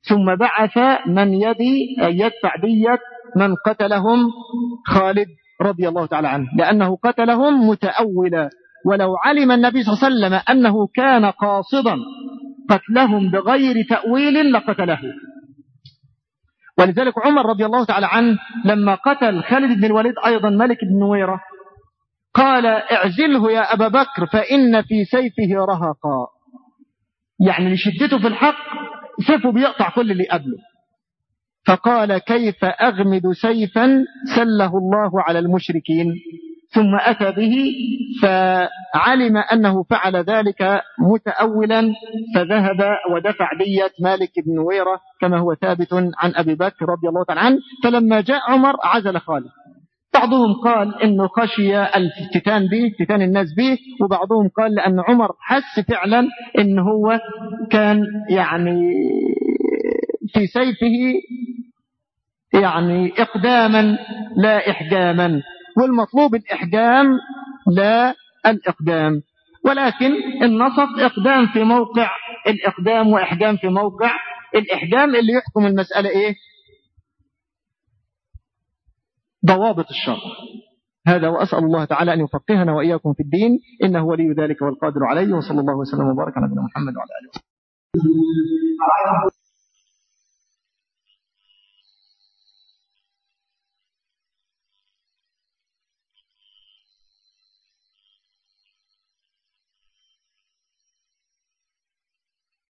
ثم بعث من يدي يدفع دية من قتلهم خالد رضي الله تعالى عنه لأنه قتلهم متأولا. ولو علم النبي صلى الله عليه وسلم أنه كان قاصدا قتلهم بغير تأويل لقتله. ولذلك عمر رضي الله تعالى عنه لما قتل خالد بن الوليد أيضا ملك بن نويرة قال اعزله يا أبا بكر فإن في سيفه رهقا. يعني لشدته في الحق سيفه بيقطع كل اللي قبله. فقال كيف أغمد سيفا سله الله على المشركين؟ ثم أتى به فعلم أنه فعل ذلك متأولا فذهب ودفع دية مالك بن نويرة كما هو ثابت عن أبي بكر رضي الله تعالى عنه فلما جاء عمر عزل خالد. بعضهم قال إنه خشي الفتتان به فتتان الناس به وبعضهم قال لأن عمر حس فعلا إن هو كان يعني في سيفه يعني اقداما لا احجاما. والمطلوب الإحجام لا الإقدام. ولكن النصف إقدام في موقع الإقدام وإحجام في موقع الإحجام اللي يحكم المسألة إيه؟ ضوابط الشرع. هذا وأسأل الله تعالى أن يفقهنا وإياكم في الدين. إنه ولي ذلك والقادر عليه. وصلى الله وسلم وبارك على نبينا محمد وعلى آله